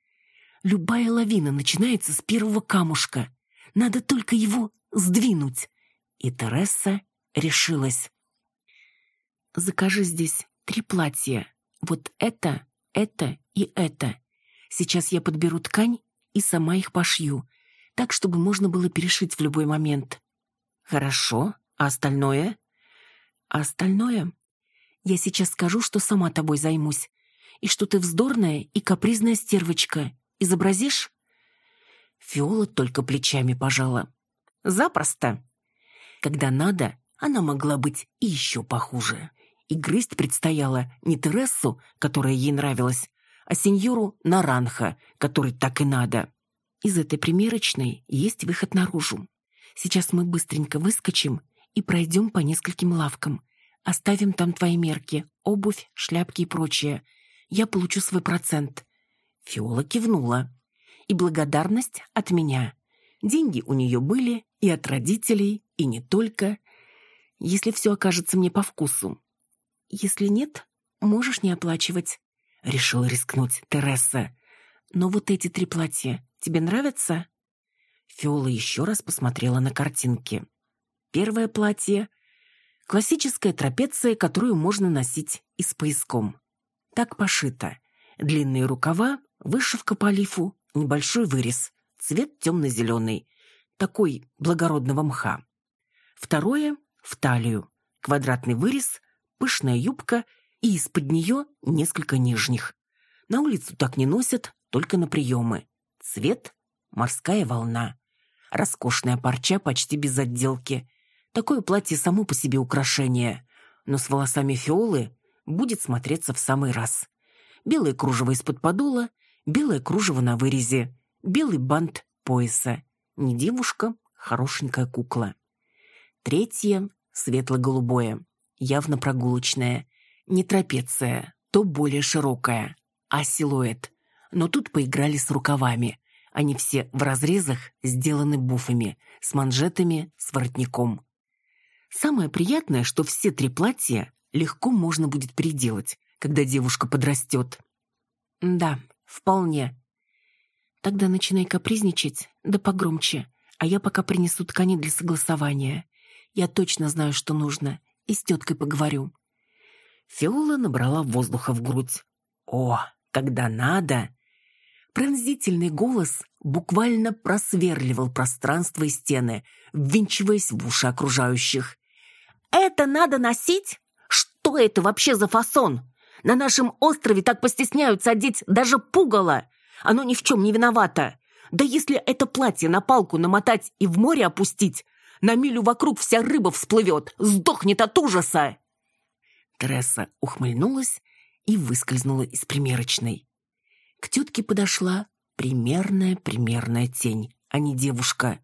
любая лавина начинается с первого камушка. Надо только его сдвинуть. И Тереса решилась. «Закажи здесь три платья. Вот это, это и это. Сейчас я подберу ткань и сама их пошью так, чтобы можно было перешить в любой момент. Хорошо, а остальное? А остальное? Я сейчас скажу, что сама тобой займусь, и что ты вздорная и капризная стервочка. Изобразишь? Фиола только плечами пожала. Запросто. Когда надо, она могла быть и еще похуже. И грызть предстояло не Терессу, которая ей нравилась, а сеньору Наранха, который так и надо. Из этой примерочной есть выход наружу. Сейчас мы быстренько выскочим и пройдем по нескольким лавкам. Оставим там твои мерки, обувь, шляпки и прочее. Я получу свой процент». Фиола кивнула. «И благодарность от меня. Деньги у нее были и от родителей, и не только. Если все окажется мне по вкусу. Если нет, можешь не оплачивать», — решила рискнуть Тереса. Но вот эти три платья тебе нравятся?» Фиола еще раз посмотрела на картинки. Первое платье — классическая трапеция, которую можно носить и с пояском. Так пошито. Длинные рукава, вышивка по лифу, небольшой вырез, цвет темно-зеленый, такой благородного мха. Второе — в талию, квадратный вырез, пышная юбка и из-под нее несколько нижних. На улицу так не носят, только на приемы. Цвет — морская волна. Роскошная парча почти без отделки. Такое платье само по себе украшение, но с волосами фиолы будет смотреться в самый раз. Белое кружево из-под подола, белое кружево на вырезе, белый бант пояса. Не девушка, хорошенькая кукла. Третье — светло-голубое, явно прогулочное. Не трапеция, то более широкая, а силуэт. Но тут поиграли с рукавами. Они все в разрезах сделаны буфами, с манжетами, с воротником. Самое приятное, что все три платья легко можно будет переделать, когда девушка подрастет. Да, вполне. Тогда начинай капризничать, да погромче, а я пока принесу ткани для согласования. Я точно знаю, что нужно, и с теткой поговорю. Фиола набрала воздуха в грудь. О, когда надо! Пронзительный голос буквально просверливал пространство и стены, ввинчиваясь в уши окружающих. «Это надо носить? Что это вообще за фасон? На нашем острове так постесняются одеть даже пугало. Оно ни в чем не виновато. Да если это платье на палку намотать и в море опустить, на милю вокруг вся рыба всплывет, сдохнет от ужаса!» Тресса ухмыльнулась и выскользнула из примерочной. К тетке подошла примерная-примерная тень, а не девушка.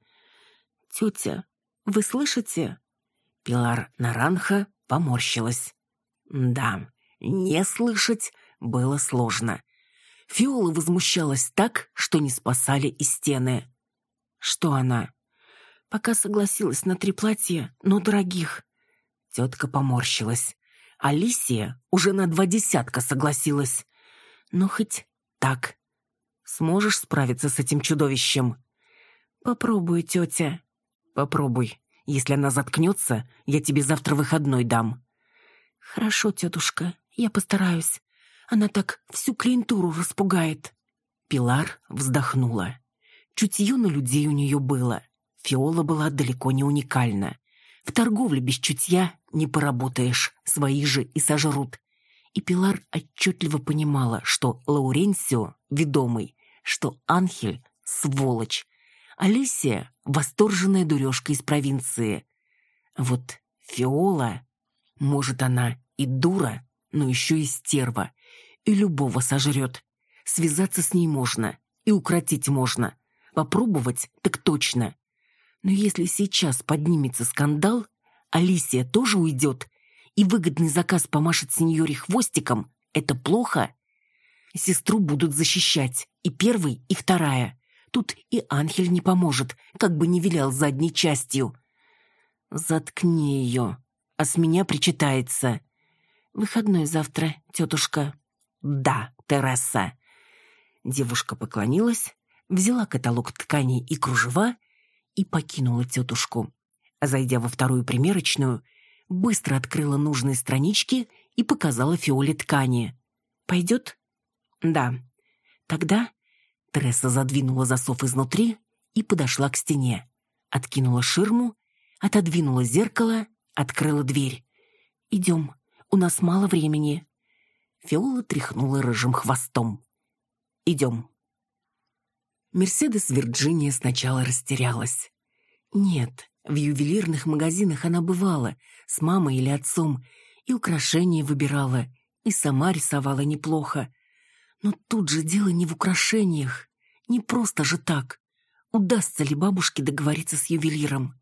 «Тетя, вы слышите?» Пилар Наранха поморщилась. Да, не слышать было сложно. Фиола возмущалась так, что не спасали и стены. Что она? Пока согласилась на три платья, но дорогих. Тетка поморщилась. Алисия уже на два десятка согласилась. Ну, хоть так. Сможешь справиться с этим чудовищем? Попробуй, тетя. Попробуй. Если она заткнется, я тебе завтра выходной дам. Хорошо, тетушка, я постараюсь. Она так всю клиентуру распугает. Пилар вздохнула. Чутье на людей у нее было. Фиола была далеко не уникальна. В торговле без чутья не поработаешь, свои же и сожрут. И Пилар отчетливо понимала, что Лауренсио — ведомый, что Анхель — сволочь, Алисия — восторженная дурежка из провинции. Вот Фиола, может, она и дура, но еще и стерва, и любого сожрет. Связаться с ней можно, и укротить можно. Попробовать так точно. Но если сейчас поднимется скандал, Алисия тоже уйдет, и выгодный заказ помашет сеньоре хвостиком, это плохо. Сестру будут защищать, и первый, и вторая. Тут и Анхель не поможет, как бы не вилял задней частью. Заткни ее, а с меня причитается. Выходной завтра, тетушка. Да, Тереса. Девушка поклонилась, взяла каталог тканей и кружева и покинула тетушку. Зайдя во вторую примерочную, быстро открыла нужные странички и показала Фиоле ткани. «Пойдет?» «Да». «Тогда...» Тресса задвинула засов изнутри и подошла к стене. Откинула ширму, отодвинула зеркало, открыла дверь. «Идем, у нас мало времени». Фиола тряхнула рыжим хвостом. «Идем». Мерседес Вирджиния сначала растерялась. Нет, в ювелирных магазинах она бывала, с мамой или отцом, и украшения выбирала, и сама рисовала неплохо. Но тут же дело не в украшениях, не просто же так. Удастся ли бабушке договориться с ювелиром?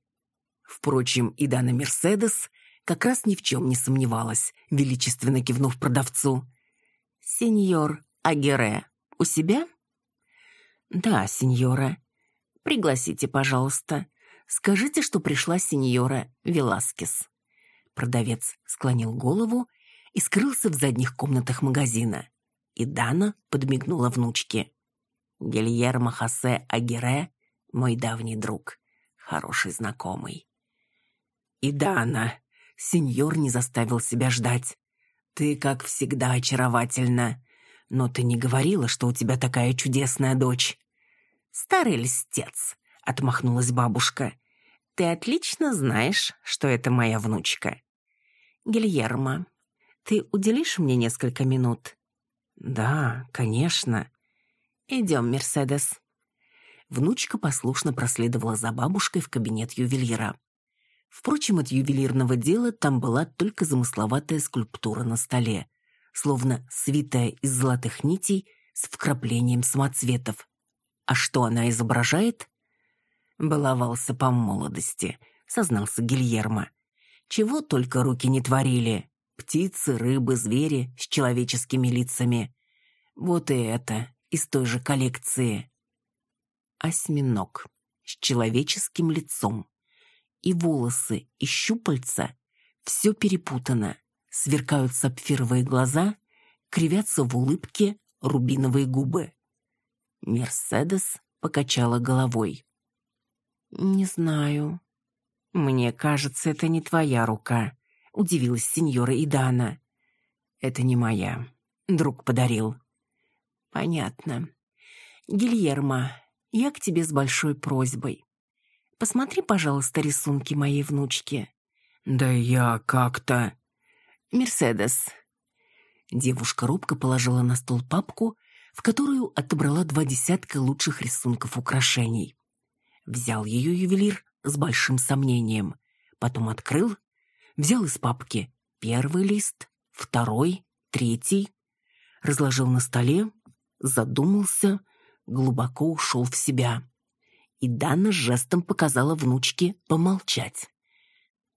Впрочем, и Дана Мерседес как раз ни в чем не сомневалась, величественно кивнув продавцу. «Сеньор Агере, у себя?» «Да, сеньора. Пригласите, пожалуйста. Скажите, что пришла сеньора Веласкес». Продавец склонил голову и скрылся в задних комнатах магазина. И Дана подмигнула внучке. Гильермо Хосе Агире — мой давний друг, хороший знакомый. И Дана, сеньор не заставил себя ждать. Ты, как всегда, очаровательна. Но ты не говорила, что у тебя такая чудесная дочь. Старый льстец, отмахнулась бабушка. Ты отлично знаешь, что это моя внучка. Гильермо, ты уделишь мне несколько минут? Да, конечно. Идем, Мерседес. Внучка послушно проследовала за бабушкой в кабинет ювелира. Впрочем, от ювелирного дела там была только замысловатая скульптура на столе, словно свитая из золотых нитей с вкраплением самоцветов. А что она изображает? Баловался по молодости, сознался Гильермо. Чего только руки не творили. Птицы, рыбы, звери с человеческими лицами. Вот и это из той же коллекции. Осьминог с человеческим лицом и волосы, и щупальца — все перепутано. Сверкают сапфировые глаза, кривятся в улыбке рубиновые губы. Мерседес покачала головой. «Не знаю. Мне кажется, это не твоя рука», — удивилась сеньора Идана. «Это не моя. Друг подарил». «Понятно. Гильермо, я к тебе с большой просьбой. Посмотри, пожалуйста, рисунки моей внучки». «Да я как-то...» «Мерседес». Девушка робко положила на стол папку, в которую отобрала два десятка лучших рисунков украшений. Взял ее ювелир с большим сомнением. Потом открыл, взял из папки первый лист, второй, третий, разложил на столе, задумался, глубоко ушел в себя и Дана жестом показала внучке помолчать.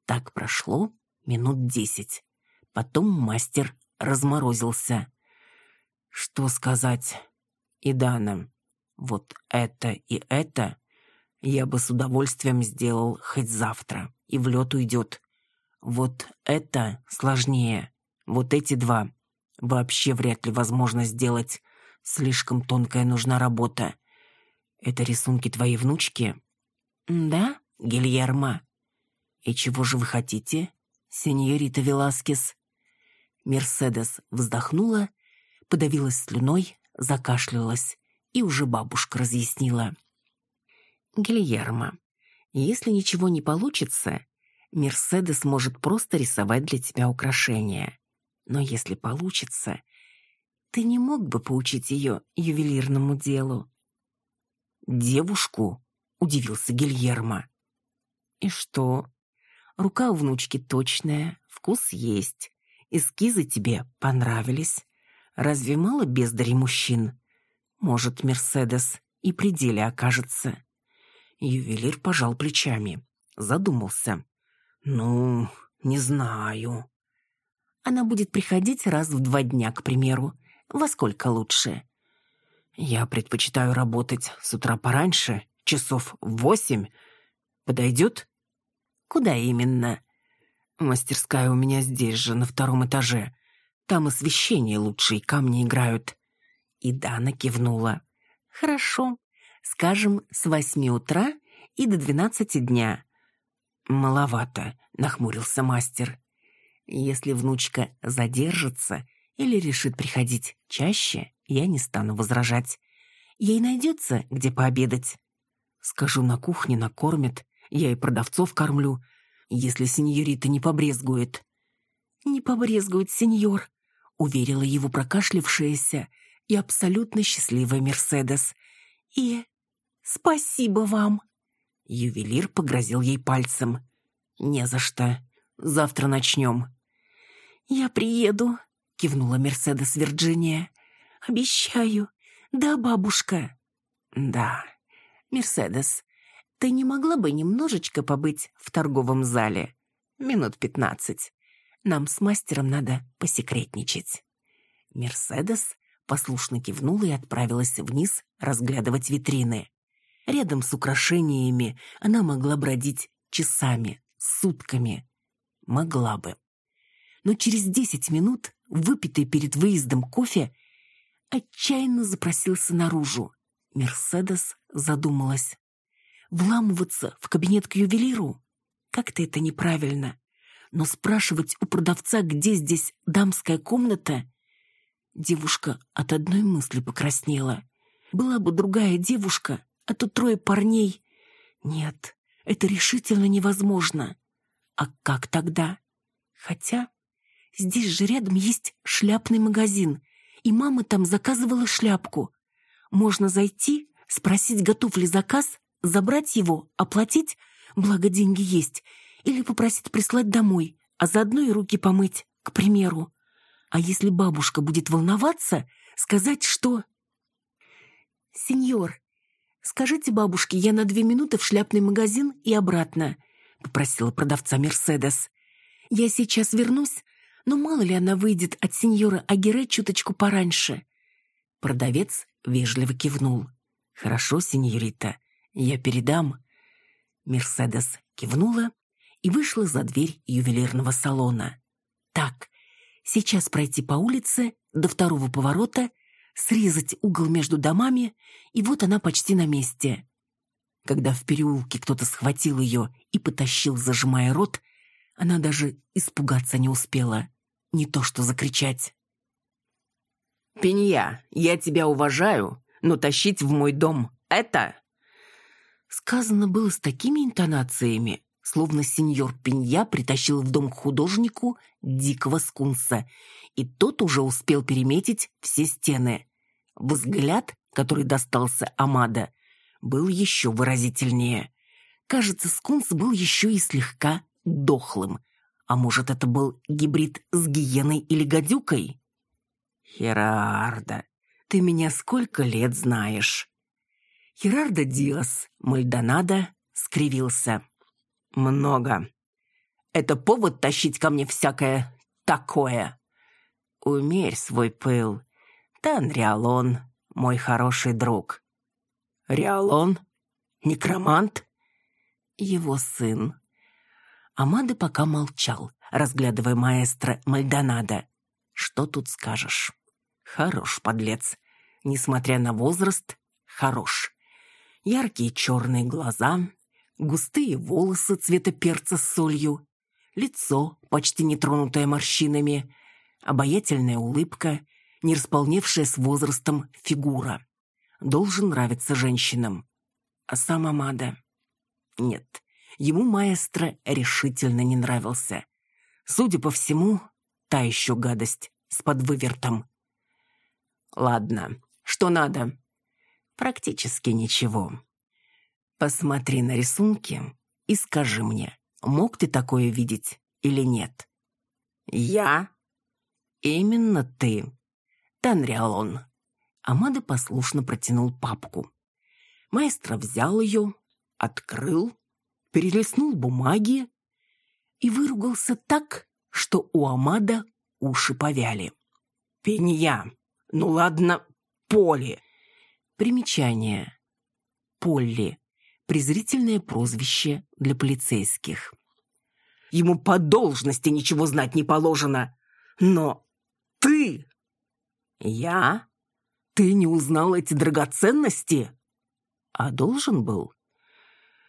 Так прошло минут десять. Потом мастер разморозился. Что сказать? И Дана, вот это и это я бы с удовольствием сделал хоть завтра, и в лед уйдет. Вот это сложнее. Вот эти два вообще вряд ли возможно сделать. Слишком тонкая нужна работа. Это рисунки твоей внучки? Да, Гильермо. И чего же вы хотите, сеньорита Веласкес? Мерседес вздохнула, подавилась слюной, закашлялась, и уже бабушка разъяснила. Гильермо, если ничего не получится, Мерседес может просто рисовать для тебя украшения. Но если получится, ты не мог бы поучить ее ювелирному делу? «Девушку?» — удивился Гильермо. «И что? Рука у внучки точная, вкус есть. Эскизы тебе понравились. Разве мало бездарей мужчин? Может, Мерседес и при деле окажется». Ювелир пожал плечами, задумался. «Ну, не знаю». Она будет приходить раз в два дня, к примеру. Во сколько лучше? Я предпочитаю работать с утра пораньше, часов в восемь. Подойдет? Куда именно? Мастерская у меня здесь же, на втором этаже. Там освещение лучше и камни играют. И Дана кивнула. Хорошо. Скажем, с восьми утра и до двенадцати дня. Маловато, нахмурился мастер. Если внучка задержится или решит приходить чаще, я не стану возражать. Ей найдется, где пообедать. Скажу, на кухне накормят, я и продавцов кормлю, если сеньорита не побрезгует. «Не побрезгует, сеньор», — уверила его прокашлившаяся и абсолютно счастливая Мерседес. «И спасибо вам». Ювелир погрозил ей пальцем. «Не за что. Завтра начнем». «Я приеду», — кивнула Мерседес Вирджиния. Обещаю. Да, бабушка. Да. Мерседес, ты не могла бы немножечко побыть в торговом зале? Минут пятнадцать. Нам с мастером надо посекретничать. Мерседес послушно кивнула и отправилась вниз разглядывать витрины. Рядом с украшениями она могла бродить часами, сутками. Могла бы. Но через десять минут, выпитый перед выездом кофе, отчаянно запросился наружу. Мерседес задумалась. Вламываться в кабинет к ювелиру? Как-то это неправильно. Но спрашивать у продавца, где здесь дамская комната... Девушка от одной мысли покраснела. Была бы другая девушка, а то трое парней. Нет, это решительно невозможно. А как тогда? Хотя здесь же рядом есть шляпный магазин, и мама там заказывала шляпку. Можно зайти, спросить, готов ли заказ, забрать его, оплатить, благо деньги есть, или попросить прислать домой, а заодно и руки помыть, к примеру. А если бабушка будет волноваться, сказать, что... «Сеньор, скажите бабушке, я на две минуты в шляпный магазин и обратно», — попросила продавца Мерседес. «Я сейчас вернусь, но мало ли она выйдет от сеньора Агире чуточку пораньше». Продавец вежливо кивнул. «Хорошо, сеньорита, я передам». Мерседес кивнула и вышла за дверь ювелирного салона. «Так, сейчас пройти по улице до второго поворота, срезать угол между домами, и вот она почти на месте». Когда в переулке кто-то схватил ее и потащил, зажимая рот, она даже испугаться не успела, не то что закричать. «Пенья, я тебя уважаю, но тащить в мой дом — это...» Сказано было с такими интонациями, словно сеньор Пенья притащил в дом к художнику дикого скунса, и тот уже успел переметить все стены. Взгляд, который достался Амада, был еще выразительнее. Кажется, скунс был еще и слегка дохлым. А может, это был гибрид с гиеной или гадюкой? «Херарда, ты меня сколько лет знаешь?» Херардо Диас Мальдонадо скривился. «Много. Это повод тащить ко мне всякое такое?» «Умерь свой пыл. Тан Риалон, мой хороший друг». «Риалон? Некромант?» «Его сын». Амады пока молчал, разглядывая маэстро Мальдонадо. «Что тут скажешь?» Хорош, подлец. Несмотря на возраст, хорош. Яркие черные глаза, густые волосы цвета перца с солью, лицо, почти не тронутое морщинами, обаятельная улыбка, не располневшая с возрастом фигура. Должен нравиться женщинам. А сам Амада? Нет, ему маэстро решительно не нравился. Судя по всему, та еще гадость с подвывертом. Ладно, что надо? Практически ничего. Посмотри на рисунки и скажи мне, мог ты такое видеть или нет? Я? Именно ты. Танриалон. Амада послушно протянул папку. Маэстро взял ее, открыл, перелистнул бумаги и выругался так, что у Амада уши повяли. «Пенья, ну ладно, Поли. Примечание. Полли. Презрительное прозвище для полицейских. Ему по должности ничего знать не положено. Но ты... Я? Ты не узнал эти драгоценности? А должен был.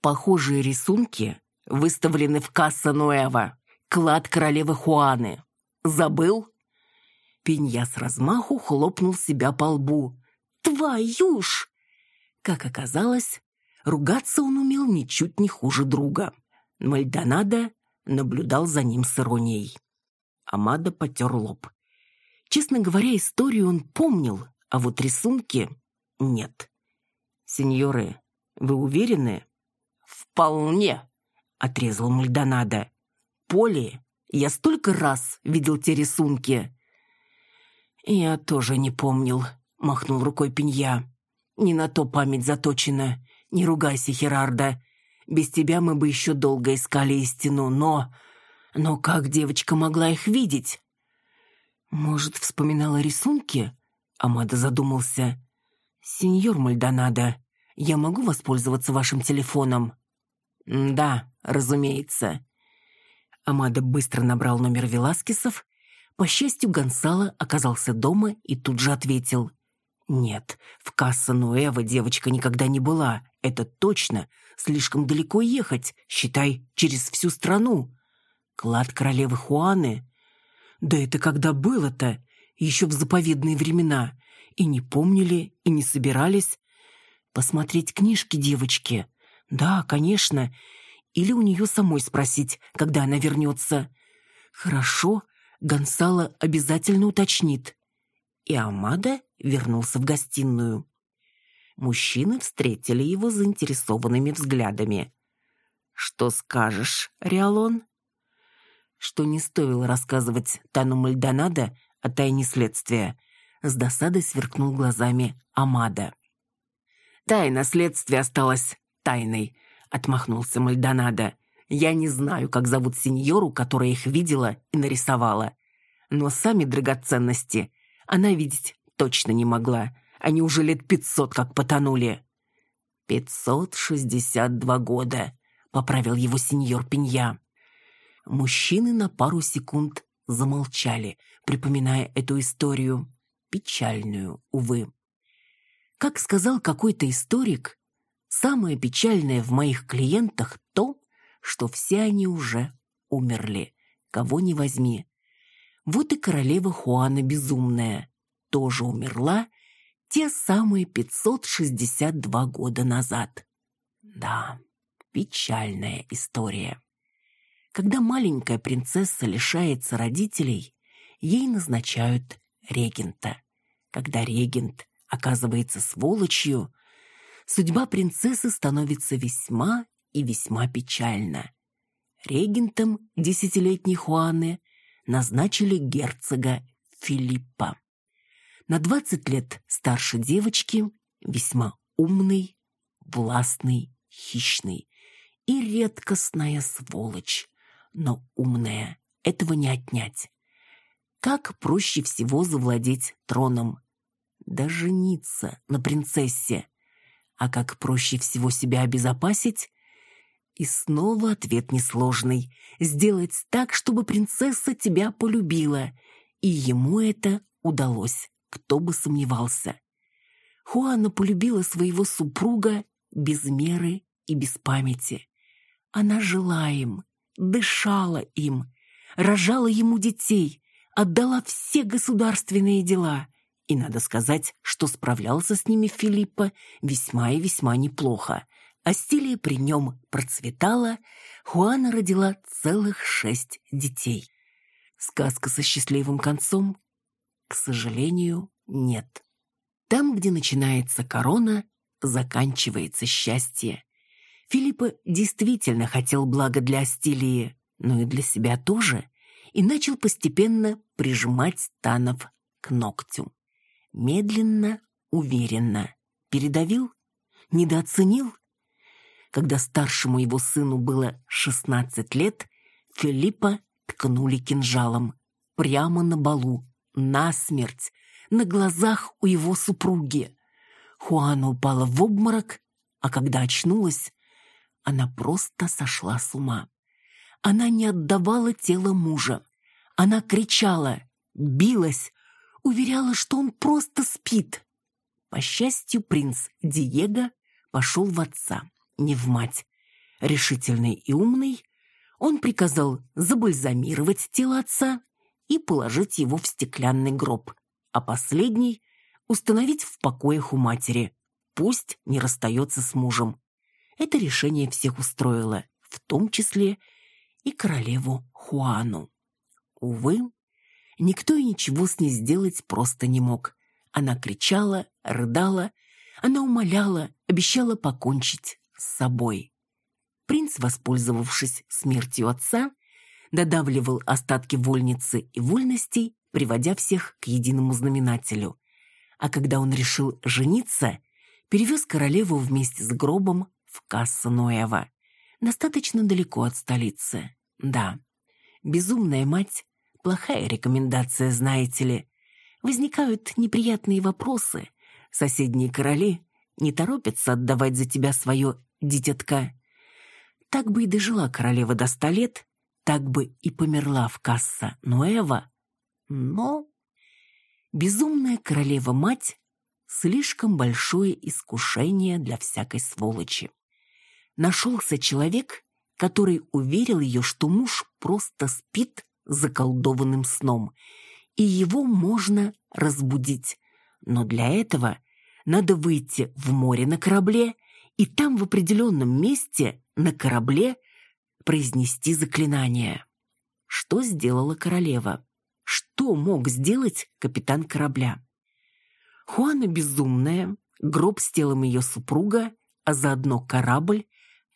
Похожие рисунки выставлены в Касса Нуэва, клад королевы Хуаны. Забыл? Пенья с размаху хлопнул себя по лбу. «Твою ж!» Как оказалось, ругаться он умел ничуть не хуже друга. Мальдонадо наблюдал за ним с иронией. Амада потер лоб. Честно говоря, историю он помнил, а вот рисунки — нет. «Сеньоры, вы уверены?» «Вполне», — отрезал Мальдонадо. «Поли, я столько раз видел те рисунки. «Я тоже не помнил», — махнул рукой Пенья. «Не на то память заточена. Не ругайся, Херарда. Без тебя мы бы еще долго искали истину, но... Но как девочка могла их видеть?» «Может, вспоминала рисунки?» Амада задумался. «Сеньор Мальдонадо, я могу воспользоваться вашим телефоном?» «Да, разумеется». Амада быстро набрал номер Веласкесов по счастью, Гонсало оказался дома и тут же ответил. Нет, в Касса-Нуэва девочка никогда не была, это точно. Слишком далеко ехать, считай, через всю страну. Клад королевы Хуаны? Да это когда было-то? Еще в заповедные времена. И не помнили, и не собирались. Посмотреть книжки девочки. Да, конечно. Или у нее самой спросить, когда она вернется. Хорошо, Гонсало обязательно уточнит. И Амада вернулся в гостиную. Мужчины встретили его заинтересованными взглядами. «Что скажешь, Риалон?» Что не стоило рассказывать Тану Мальдонадо о тайне следствия. С досадой сверкнул глазами Амада. «Тайна следствия осталась тайной», — отмахнулся Мальдонадо. «Я не знаю, как зовут сеньору, которая их видела и нарисовала. Но сами драгоценности она видеть точно не могла. Они уже лет пятьсот как потонули». «Пятьсот шестьдесят два года», — поправил его сеньор Пенья. Мужчины на пару секунд замолчали, припоминая эту историю. Печальную, увы. Как сказал какой-то историк, самое печальное в моих клиентах то, что все они уже умерли. Кого не возьми. Вот и королева Хуана Безумная тоже умерла те самые 562 года назад. Да, печальная история. Когда маленькая принцесса лишается родителей, ей назначают регента. Когда регент оказывается сволочью, судьба принцессы становится весьма и весьма печальна. Регентом десятилетней Хуаны назначили герцога Филиппа. На двадцать лет старше девочки, весьма умный, властный, хищный и редкостная сволочь но умная. Этого не отнять. Как проще всего завладеть троном? Да жениться на принцессе. А как проще всего себя обезопасить? И снова ответ несложный. Сделать так, чтобы принцесса тебя полюбила. И ему это удалось, кто бы сомневался. Хуана полюбила своего супруга без меры и без памяти. Она жила им, дышала им, рожала ему детей, отдала все государственные дела. И надо сказать, что справлялся с ними Филиппа весьма и весьма неплохо. Астилия при нем процветала, Хуана родила целых шесть детей. Сказка со счастливым концом, к сожалению, нет. Там, где начинается корона, заканчивается счастье. Филиппа действительно хотел блага для Астилии, но и для себя тоже, и начал постепенно прижимать Танов к ногтю. Медленно, уверенно. Передавил? Недооценил? Когда старшему его сыну было 16 лет, Филиппа ткнули кинжалом. Прямо на балу, насмерть, на глазах у его супруги. Хуана упала в обморок, а когда очнулась, она просто сошла с ума. Она не отдавала тело мужа. Она кричала, билась, уверяла, что он просто спит. По счастью, принц Диего пошел в отца, не в мать. Решительный и умный, он приказал забальзамировать тело отца и положить его в стеклянный гроб, а последний установить в покоях у матери. Пусть не расстается с мужем. Это решение всех устроило, в том числе и королеву Хуану. Увы, никто и ничего с ней сделать просто не мог. Она кричала, рыдала, она умоляла, обещала покончить с собой. Принц, воспользовавшись смертью отца, додавливал остатки вольницы и вольностей, приводя всех к единому знаменателю. А когда он решил жениться, перевез королеву вместе с гробом в Касса-Ноэва. Достаточно далеко от столицы. Да, безумная мать – плохая рекомендация, знаете ли. Возникают неприятные вопросы. Соседние короли не торопятся отдавать за тебя свое дитятка. Так бы и дожила королева до ста лет, так бы и померла в Касса Ноэва. Но безумная королева-мать Слишком большое искушение для всякой сволочи. Нашелся человек, который уверил ее, что муж просто спит заколдованным сном, и его можно разбудить. Но для этого надо выйти в море на корабле и там в определенном месте на корабле произнести заклинание. Что сделала королева? Что мог сделать капитан корабля? Хуана безумная, гроб с телом ее супруга, а заодно корабль,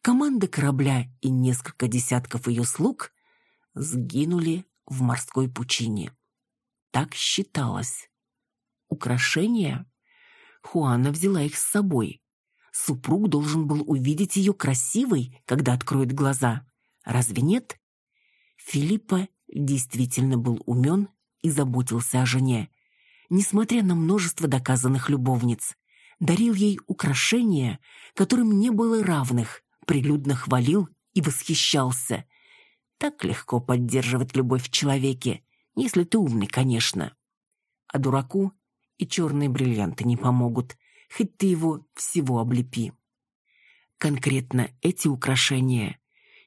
команда корабля и несколько десятков ее слуг сгинули в морской пучине. Так считалось. Украшения? Хуана взяла их с собой. Супруг должен был увидеть ее красивой, когда откроет глаза. Разве нет? Филиппа действительно был умен и заботился о жене. Несмотря на множество доказанных любовниц, дарил ей украшения, которым не было равных, прилюдно хвалил и восхищался. Так легко поддерживать любовь в человеке, если ты умный, конечно. А дураку и черные бриллианты не помогут, хоть ты его всего облепи. Конкретно эти украшения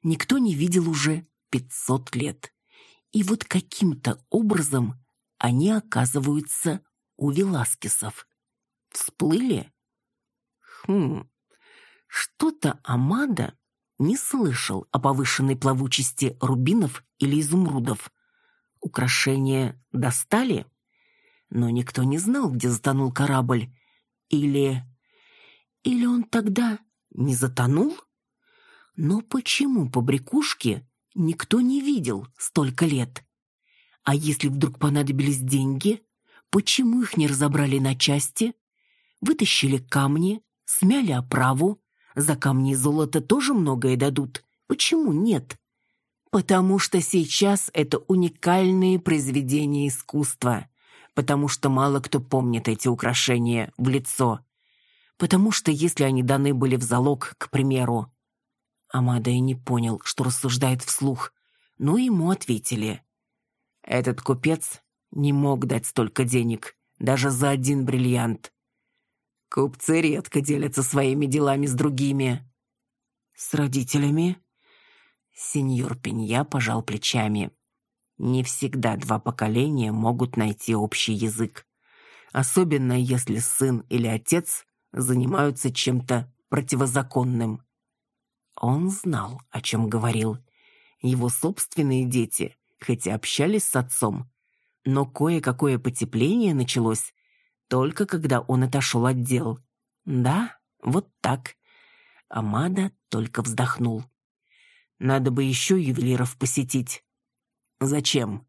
никто не видел уже пятьсот лет. И вот каким-то образом они оказываются у Веласкесов. Всплыли? Хм, что-то Амада не слышал о повышенной плавучести рубинов или изумрудов. Украшения достали? Но никто не знал, где затонул корабль. Или... Или он тогда не затонул? Но почему по брякушке никто не видел столько лет? А если вдруг понадобились деньги, почему их не разобрали на части? Вытащили камни, смяли оправу. За камни и золото тоже многое дадут. Почему нет? Потому что сейчас это уникальные произведения искусства. Потому что мало кто помнит эти украшения в лицо. Потому что если они даны были в залог, к примеру, Амада и не понял, что рассуждает вслух, но ему ответили. Этот купец не мог дать столько денег, даже за один бриллиант. Купцы редко делятся своими делами с другими. С родителями? Сеньор Пенья пожал плечами. Не всегда два поколения могут найти общий язык. Особенно если сын или отец занимаются чем-то противозаконным. Он знал, о чем говорил. Его собственные дети, хоть и общались с отцом, но кое-какое потепление началось только когда он отошел от дел. Да, вот так. Амада только вздохнул. Надо бы еще ювелиров посетить. Зачем?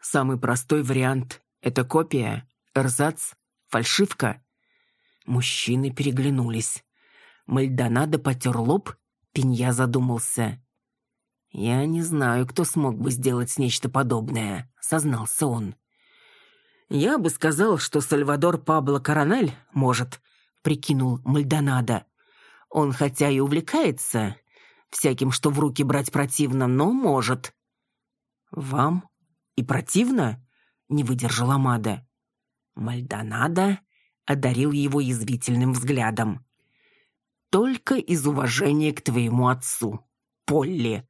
Самый простой вариант — это копия, эрзац, фальшивка. Мужчины переглянулись. Мальдонадо потер лоб Пенья задумался. «Я не знаю, кто смог бы сделать нечто подобное», — сознался он. «Я бы сказал, что Сальвадор Пабло Коронель может», — прикинул Мальдонадо. «Он хотя и увлекается всяким, что в руки брать противно, но может». «Вам и противно?» — не выдержала Мада. Мальдонадо одарил его язвительным взглядом только из уважения к твоему отцу, Полли.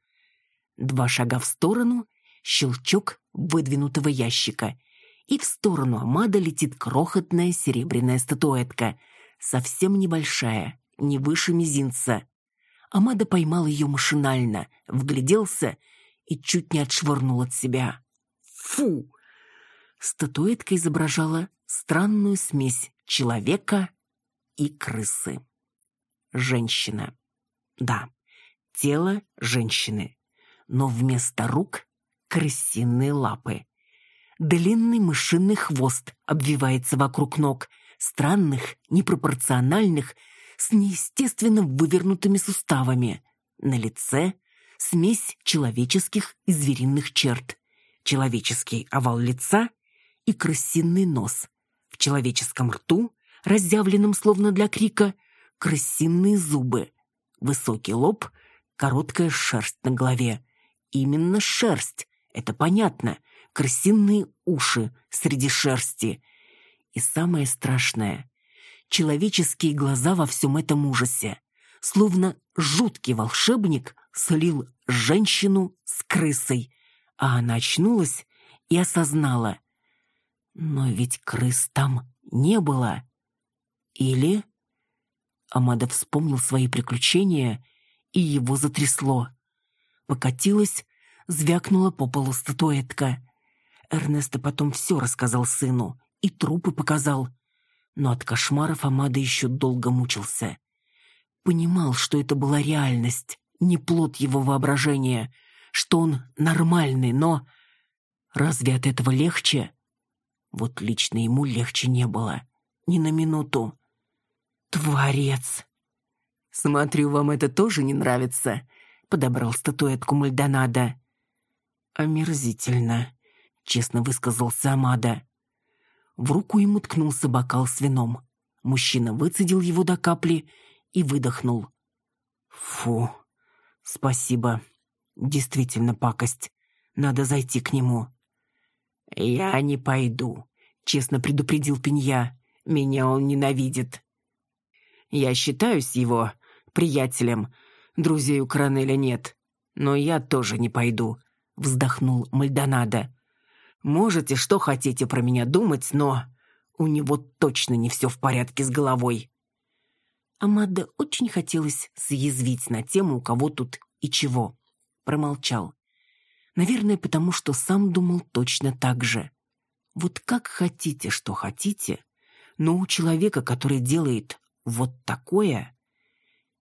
Два шага в сторону, щелчок выдвинутого ящика, и в сторону Амада летит крохотная серебряная статуэтка, совсем небольшая, не выше мизинца. Амада поймал ее машинально, вгляделся и чуть не отшвырнул от себя. Фу! Статуэтка изображала странную смесь человека и крысы женщина. Да, тело женщины, но вместо рук крысиные лапы. Длинный мышиный хвост обвивается вокруг ног, странных, непропорциональных, с неестественно вывернутыми суставами. На лице смесь человеческих и звериных черт. Человеческий овал лица и крысиный нос. В человеческом рту, разъявленном словно для крика, крысиные зубы, высокий лоб, короткая шерсть на голове. Именно шерсть, это понятно, крысиные уши среди шерсти. И самое страшное, человеческие глаза во всем этом ужасе. Словно жуткий волшебник слил женщину с крысой, а она очнулась и осознала. Но ведь крыс там не было. Или... Амада вспомнил свои приключения, и его затрясло. Покатилась, звякнула по полу статуэтка. Эрнесто потом все рассказал сыну и трупы показал. Но от кошмаров Амада еще долго мучился. Понимал, что это была реальность, не плод его воображения, что он нормальный, но... Разве от этого легче? Вот лично ему легче не было. Ни на минуту. Творец! Смотрю, вам это тоже не нравится, подобрал статуэтку Мальдонада. Омерзительно, честно высказался Амада. В руку ему ткнулся бокал с вином. Мужчина выцедил его до капли и выдохнул. «Фу, спасибо. Действительно пакость. Надо зайти к нему». «Я не пойду», — честно предупредил Пенья. «Меня он ненавидит». «Я считаюсь его приятелем. Друзей у Коронеля нет. Но я тоже не пойду», — вздохнул Мальдонадо. Можете что хотите про меня думать, но у него точно не все в порядке с головой. Амадда очень хотелось съязвить на тему, у кого тут и чего. Промолчал. Наверное, потому что сам думал точно так же. Вот как хотите, что хотите, но у человека, который делает вот такое...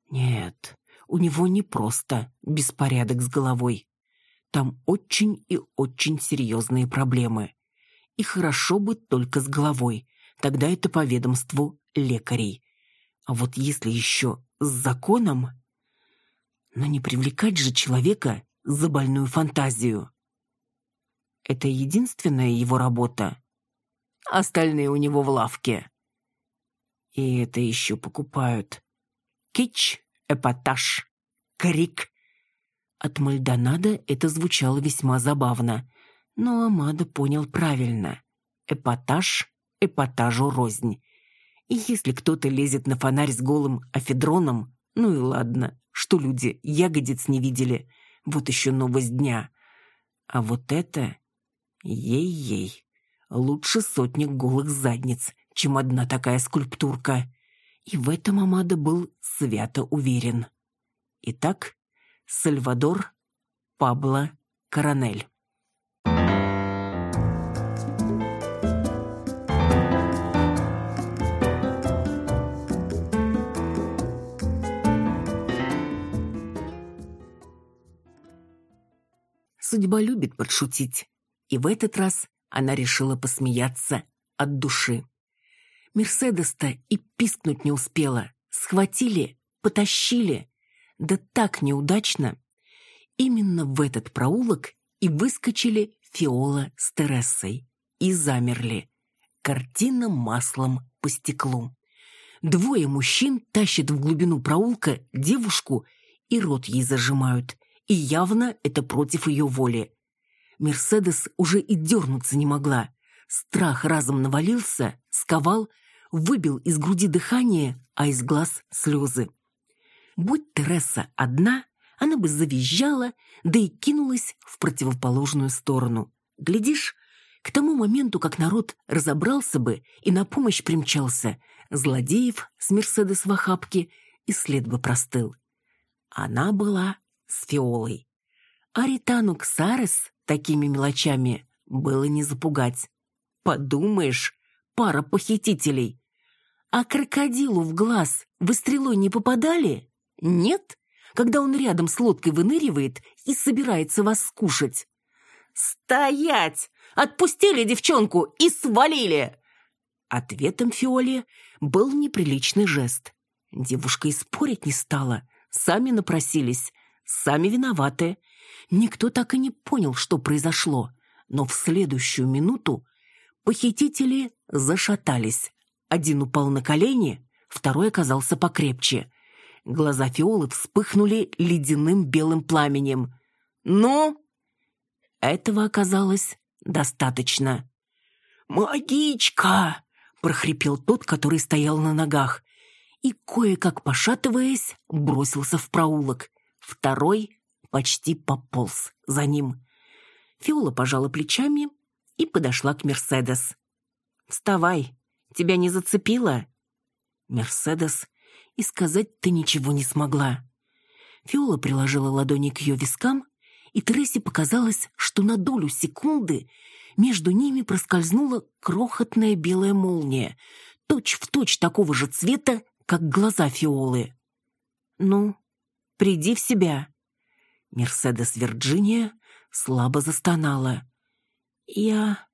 Нет, у него не просто беспорядок с головой. Там очень и очень серьезные проблемы. И хорошо бы только с головой, тогда это по ведомству лекарей. А вот если еще с законом... Но не привлекать же человека за больную фантазию. Это единственная его работа. Остальные у него в лавке. И это еще покупают. Кич, эпатаж, крик, от Мальдонада это звучало весьма забавно, но Амада понял правильно. Эпатаж эпатажу рознь. И если кто-то лезет на фонарь с голым афедроном, ну и ладно, что люди ягодиц не видели, вот еще новость дня. А вот это... Ей-ей. Лучше сотни голых задниц, чем одна такая скульптурка. И в этом Амада был свято уверен. Итак, Сальвадор Пабло Коронель. Судьба любит подшутить, и в этот раз она решила посмеяться от души. Мерседес-то и пискнуть не успела. Схватили, потащили, да так неудачно. Именно в этот проулок и выскочили Фиола с Терессой. И замерли. Картина маслом по стеклу. Двое мужчин тащат в глубину проулка девушку и рот ей зажимают. И явно это против ее воли. Мерседес уже и дернуться не могла. Страх разом навалился, сковал, выбил из груди дыхание, а из глаз слезы. Будь Тереса одна, она бы завизжала, да и кинулась в противоположную сторону. Глядишь, к тому моменту, как народ разобрался бы и на помощь примчался, злодеев с Мерседес в охапке и след бы простыл. Она была с Фиолой. А Ритану Ксарес такими мелочами было не запугать. Подумаешь, пара похитителей. А крокодилу в глаз вы стрелой не попадали? Нет, когда он рядом с лодкой выныривает и собирается вас скушать. «Стоять! Отпустили девчонку и свалили!» Ответом Фиоле был неприличный жест. Девушка и спорить не стала. Сами напросились, сами виноваты. Никто так и не понял, что произошло. Но в следующую минуту похитители зашатались. Один упал на колени, второй оказался покрепче. Глаза Фиолы вспыхнули ледяным белым пламенем. «Ну?» Этого оказалось достаточно. «Магичка!» — прохрипел тот, который стоял на ногах, и, кое-как пошатываясь, бросился в проулок. Второй почти пополз за ним. Фиола пожала плечами и подошла к Мерседес. «Вставай, тебя не зацепило?» Мерседес и сказать-то ничего не смогла. Фиола приложила ладони к ее вискам, и Тересе показалось, что на долю секунды между ними проскользнула крохотная белая молния, точь-в-точь точь такого же цвета, как глаза Фиолы. «Ну, приди в себя». Мерседес Вирджиния слабо застонала. «Я...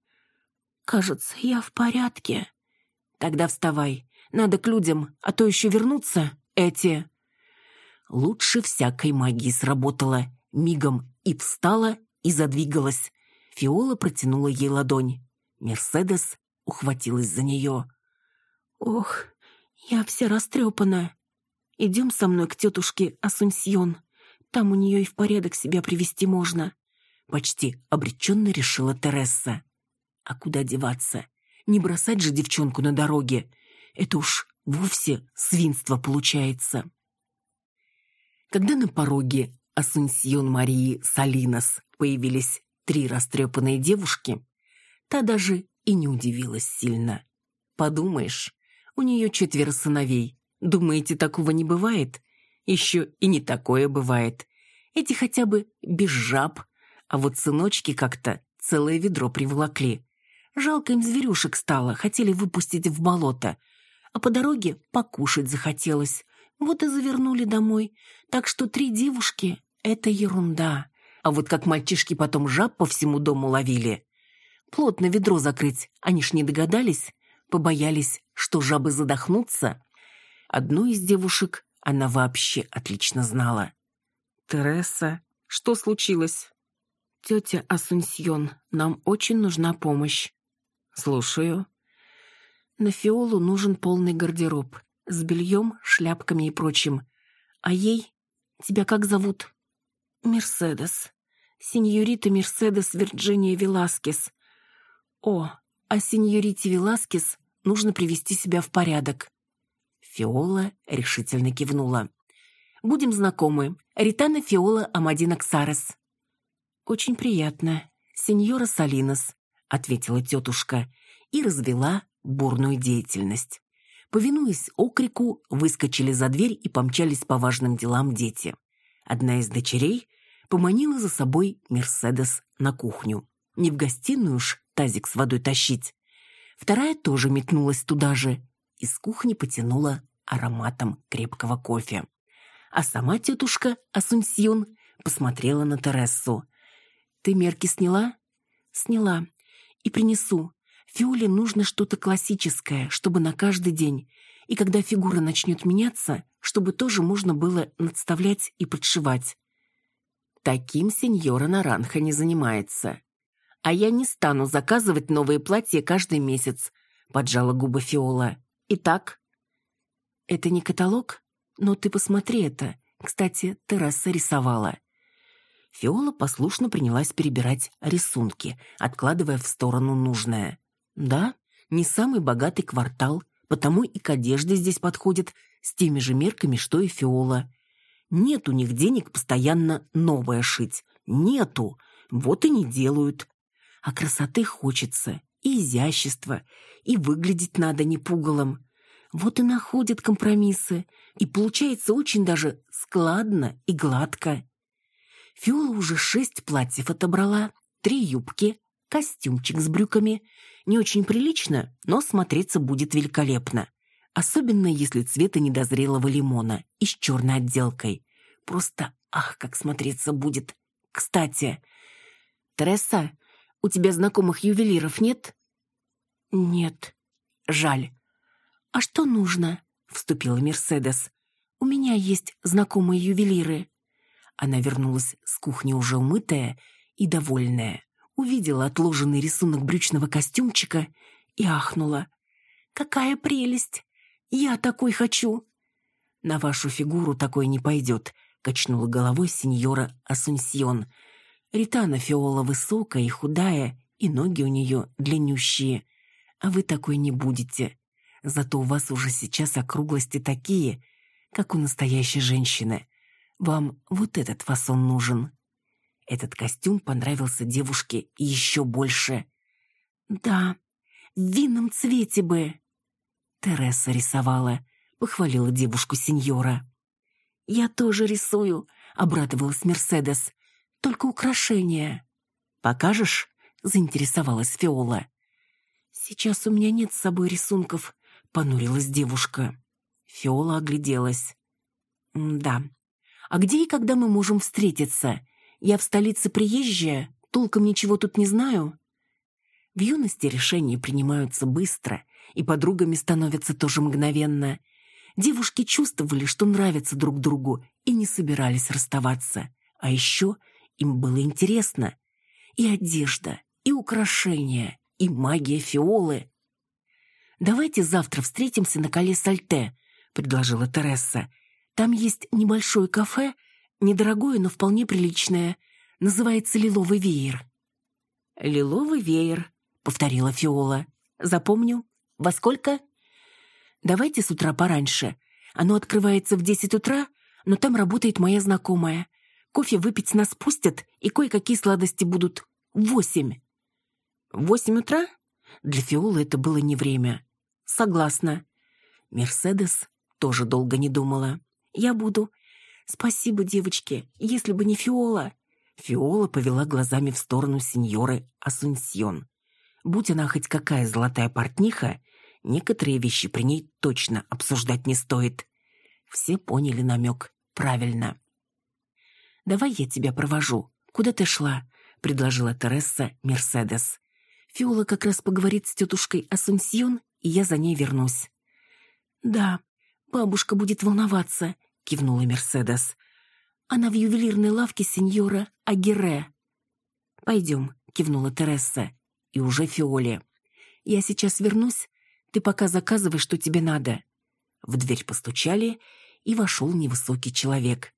кажется, я в порядке». «Тогда вставай. Надо к людям, а то еще вернутся эти...» Лучше всякой магии сработала. Мигом и встала, и задвигалась. Фиола протянула ей ладонь. Мерседес ухватилась за нее. «Ох, я вся растрепана. Идем со мной к тетушке Асунсьон. Там у нее и в порядок себя привести можно». Почти обреченно решила Тересса. «А куда деваться? Не бросать же девчонку на дороге. Это уж вовсе свинство получается». Когда на пороге Асунсьон Марии Салинос появились три растрепанные девушки, та даже и не удивилась сильно. Подумаешь, у нее четверо сыновей. Думаете, такого не бывает? Еще и не такое бывает. Эти хотя бы без жаб, а вот сыночки как-то целое ведро приволокли. Жалко им зверюшек стало, хотели выпустить в болото. А по дороге покушать захотелось. Вот и завернули домой. Так что три девушки — это ерунда. А вот как мальчишки потом жаб по всему дому ловили. Плотно ведро закрыть, они ж не догадались. Побоялись, что жабы задохнутся. Одну из девушек она вообще отлично знала. «Тереса, что случилось?» «Тетя Асунсьон, нам очень нужна помощь». «Слушаю». «На Фиолу нужен полный гардероб с бельем, шляпками и прочим. А ей... Тебя как зовут?» «Мерседес. Сеньорита Мерседес Вирджиния Веласкес. О, а сеньорите Веласкес нужно привести себя в порядок». Фиола решительно кивнула. «Будем знакомы. Ритана Фиола Амадина Ксарес». «Очень приятно. Сеньора Салинос», — ответила тетушка и развела бурную деятельность. Повинуясь окрику, выскочили за дверь и помчались по важным делам дети. Одна из дочерей поманила за собой Мерседес на кухню. Не в гостиную уж тазик с водой тащить. Вторая тоже метнулась туда же. Из кухни потянула ароматом крепкого кофе. А сама тетушка Асунсьон посмотрела на Терессу. «Ты мерки сняла?» «Сняла. И принесу. Фиоле нужно что-то классическое, чтобы на каждый день. И когда фигура начнет меняться, чтобы тоже можно было надставлять и подшивать. Таким сеньора Наранха не занимается. А я не стану заказывать новые платья каждый месяц, поджала губы Фиола. Итак, это не каталог, но ты посмотри это. Кстати, терраса рисовала. Фиола послушно принялась перебирать рисунки, откладывая в сторону нужное. Да, не самый богатый квартал, потому и к одежде здесь подходит с теми же мерками, что и Фиола. Нет у них денег постоянно новое шить. Нету. Вот и не делают. А красоты хочется, и изящества, и выглядеть надо не пугалом. Вот и находят компромиссы, и получается очень даже складно и гладко. Фиола уже шесть платьев отобрала, три юбки, костюмчик с брюками, не очень прилично, но смотреться будет великолепно. Особенно если цвета недозрелого лимона и с черной отделкой. Просто ах, как смотреться будет. Кстати, Терesa, у тебя знакомых ювелиров нет? Нет. Жаль. А что нужно? Вступила Мерседес. У меня есть знакомые ювелиры. Она вернулась с кухни уже умытая и довольная увидела отложенный рисунок брючного костюмчика и ахнула. «Какая прелесть! Я такой хочу!» «На вашу фигуру такой не пойдет», — качнула головой сеньора Асунсьон. «Ритана Фиола высокая и худая, и ноги у нее длиннющие. А вы такой не будете. Зато у вас уже сейчас округлости такие, как у настоящей женщины. Вам вот этот фасон нужен». Этот костюм понравился девушке еще больше. «Да, в винном цвете бы». Тереса рисовала, похвалила девушку сеньора. «Я тоже рисую», — обрадовалась Мерседес. «Только украшения». «Покажешь?» — заинтересовалась Фиола. «Сейчас у меня нет с собой рисунков», — понурилась девушка. Фиола огляделась. «Да. А где и когда мы можем встретиться? Я в столице приезжая, толком ничего тут не знаю». В юности решения принимаются быстро, и подругами становятся тоже мгновенно. Девушки чувствовали, что нравятся друг другу, и не собирались расставаться. А еще им было интересно. И одежда, и украшения, и магия фиолы. «Давайте завтра встретимся на коле Сальте», — предложила Тереса. «Там есть небольшое кафе, недорогое, но вполне приличное. Называется «Лиловый веер». «Лиловый веер», — повторила Фиола. «Запомню. Во сколько?» «Давайте с утра пораньше. Оно открывается в десять утра, но там работает моя знакомая. Кофе выпить нас пустят, и кое-какие сладости будут. Восемь». «Восемь утра?» Для Фиолы это было не время. «Согласна». Мерседес тоже долго не думала. «Я буду. Спасибо, девочки. Если бы не Фиола...» Фиола повела глазами в сторону сеньоры Асунсьон. Будь она хоть какая золотая портниха, некоторые вещи при ней точно обсуждать не стоит. Все поняли намек правильно. «Давай я тебя провожу. Куда ты шла?» — предложила Тереса Мерседес. «Фиола как раз поговорит с тетушкой Асунсьон, и я за ней вернусь». «Да, бабушка будет волноваться», — кивнула Мерседес. «Она в ювелирной лавке сеньора Агире». «Пойдем», — кивнула Тереса и уже Фиоле. «Я сейчас вернусь, ты пока заказывай, что тебе надо». В дверь постучали, и вошел невысокий человек.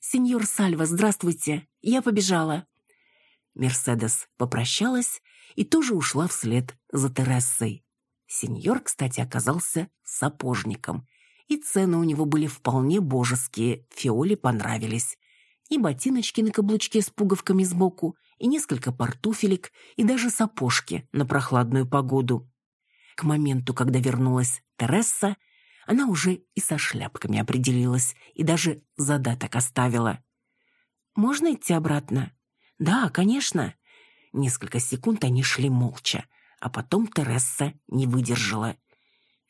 «Сеньор Сальва, здравствуйте, я побежала». Мерседес попрощалась и тоже ушла вслед за Тересой. Сеньор, кстати, оказался сапожником, и цены у него были вполне божеские, Фиоле понравились. И ботиночки на каблучке с пуговками сбоку, и несколько портуфелек, и даже сапожки на прохладную погоду. К моменту, когда вернулась Тереса, она уже и со шляпками определилась, и даже задаток оставила. «Можно идти обратно?» «Да, конечно». Несколько секунд они шли молча, а потом Тереса не выдержала.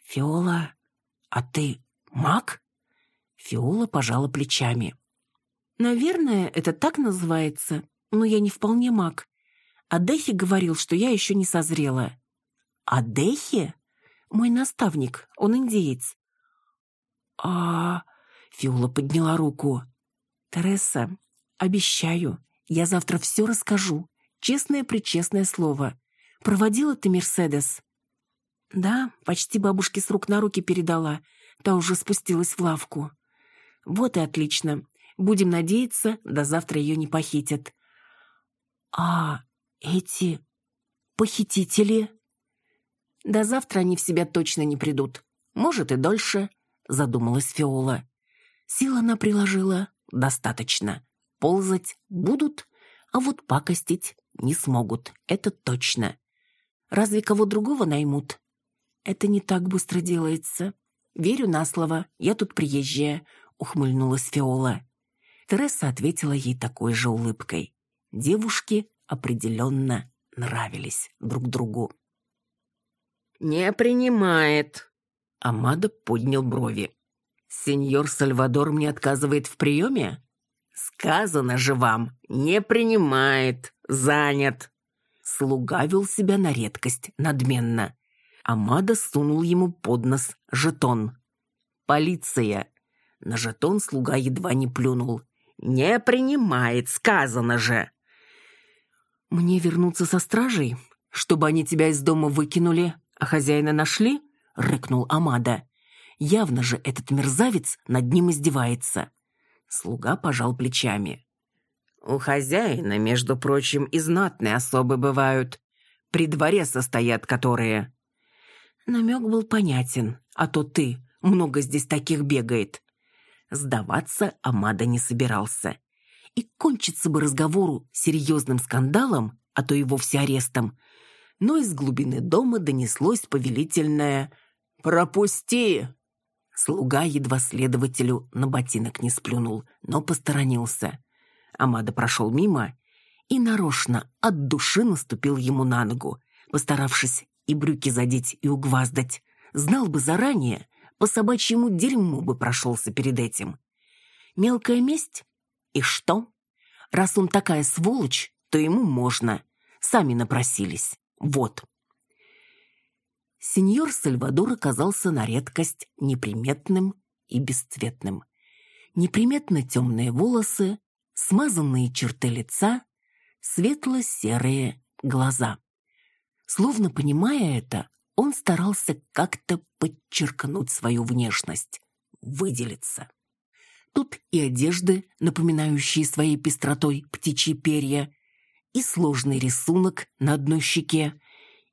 «Фиола, а ты маг?» Фиола пожала плечами. «Наверное, это так называется но я не вполне маг. А Дехи говорил, что я еще не созрела. А Дехи? Мой наставник, он индеец. А... Фиола подняла руку. Тереса, обещаю, я завтра все расскажу. Честное-пречестное слово. Проводила ты Мерседес? Да, почти бабушке с рук на руки передала. Та уже спустилась в лавку. Вот и отлично. Будем надеяться, до завтра ее не похитят. «А эти похитители?» «До завтра они в себя точно не придут. Может, и дольше», — задумалась Фиола. Сил она приложила достаточно. Ползать будут, а вот пакостить не смогут, это точно. Разве кого другого наймут? Это не так быстро делается. Верю на слово, я тут приезжая, ухмыльнулась Фиола. Тереса ответила ей такой же улыбкой. Девушки определенно нравились друг другу. «Не принимает», — Амадо поднял брови. «Сеньор Сальвадор мне отказывает в приеме?» «Сказано же вам, не принимает, занят». Слуга вел себя на редкость надменно. Амадо сунул ему под нос жетон. «Полиция!» На жетон слуга едва не плюнул. «Не принимает, сказано же!» «Мне вернуться со стражей, чтобы они тебя из дома выкинули, а хозяина нашли?» — рыкнул Амада. «Явно же этот мерзавец над ним издевается». Слуга пожал плечами. «У хозяина, между прочим, и знатные особы бывают. При дворе состоят которые». Намек был понятен, а то ты, много здесь таких бегает. Сдаваться Амада не собирался. И кончиться бы разговору серьезным скандалом, а то и вовсе арестом. Но из глубины дома донеслось повелительное «Пропусти!». Слуга едва следователю на ботинок не сплюнул, но посторонился. Амада прошел мимо и нарочно от души наступил ему на ногу, постаравшись и брюки задеть и угваздать. Знал бы заранее, по собачьему дерьму бы прошелся перед этим. Мелкая месть? И что? Раз он такая сволочь, то ему можно. Сами напросились. Вот. Сеньор Сальвадор оказался на редкость неприметным и бесцветным. Неприметно темные волосы, смазанные черты лица, светло-серые глаза. Словно понимая это, он старался как-то подчеркнуть свою внешность, выделиться. Тут и одежды, напоминающие своей пестротой птичьи перья, и сложный рисунок на одной щеке,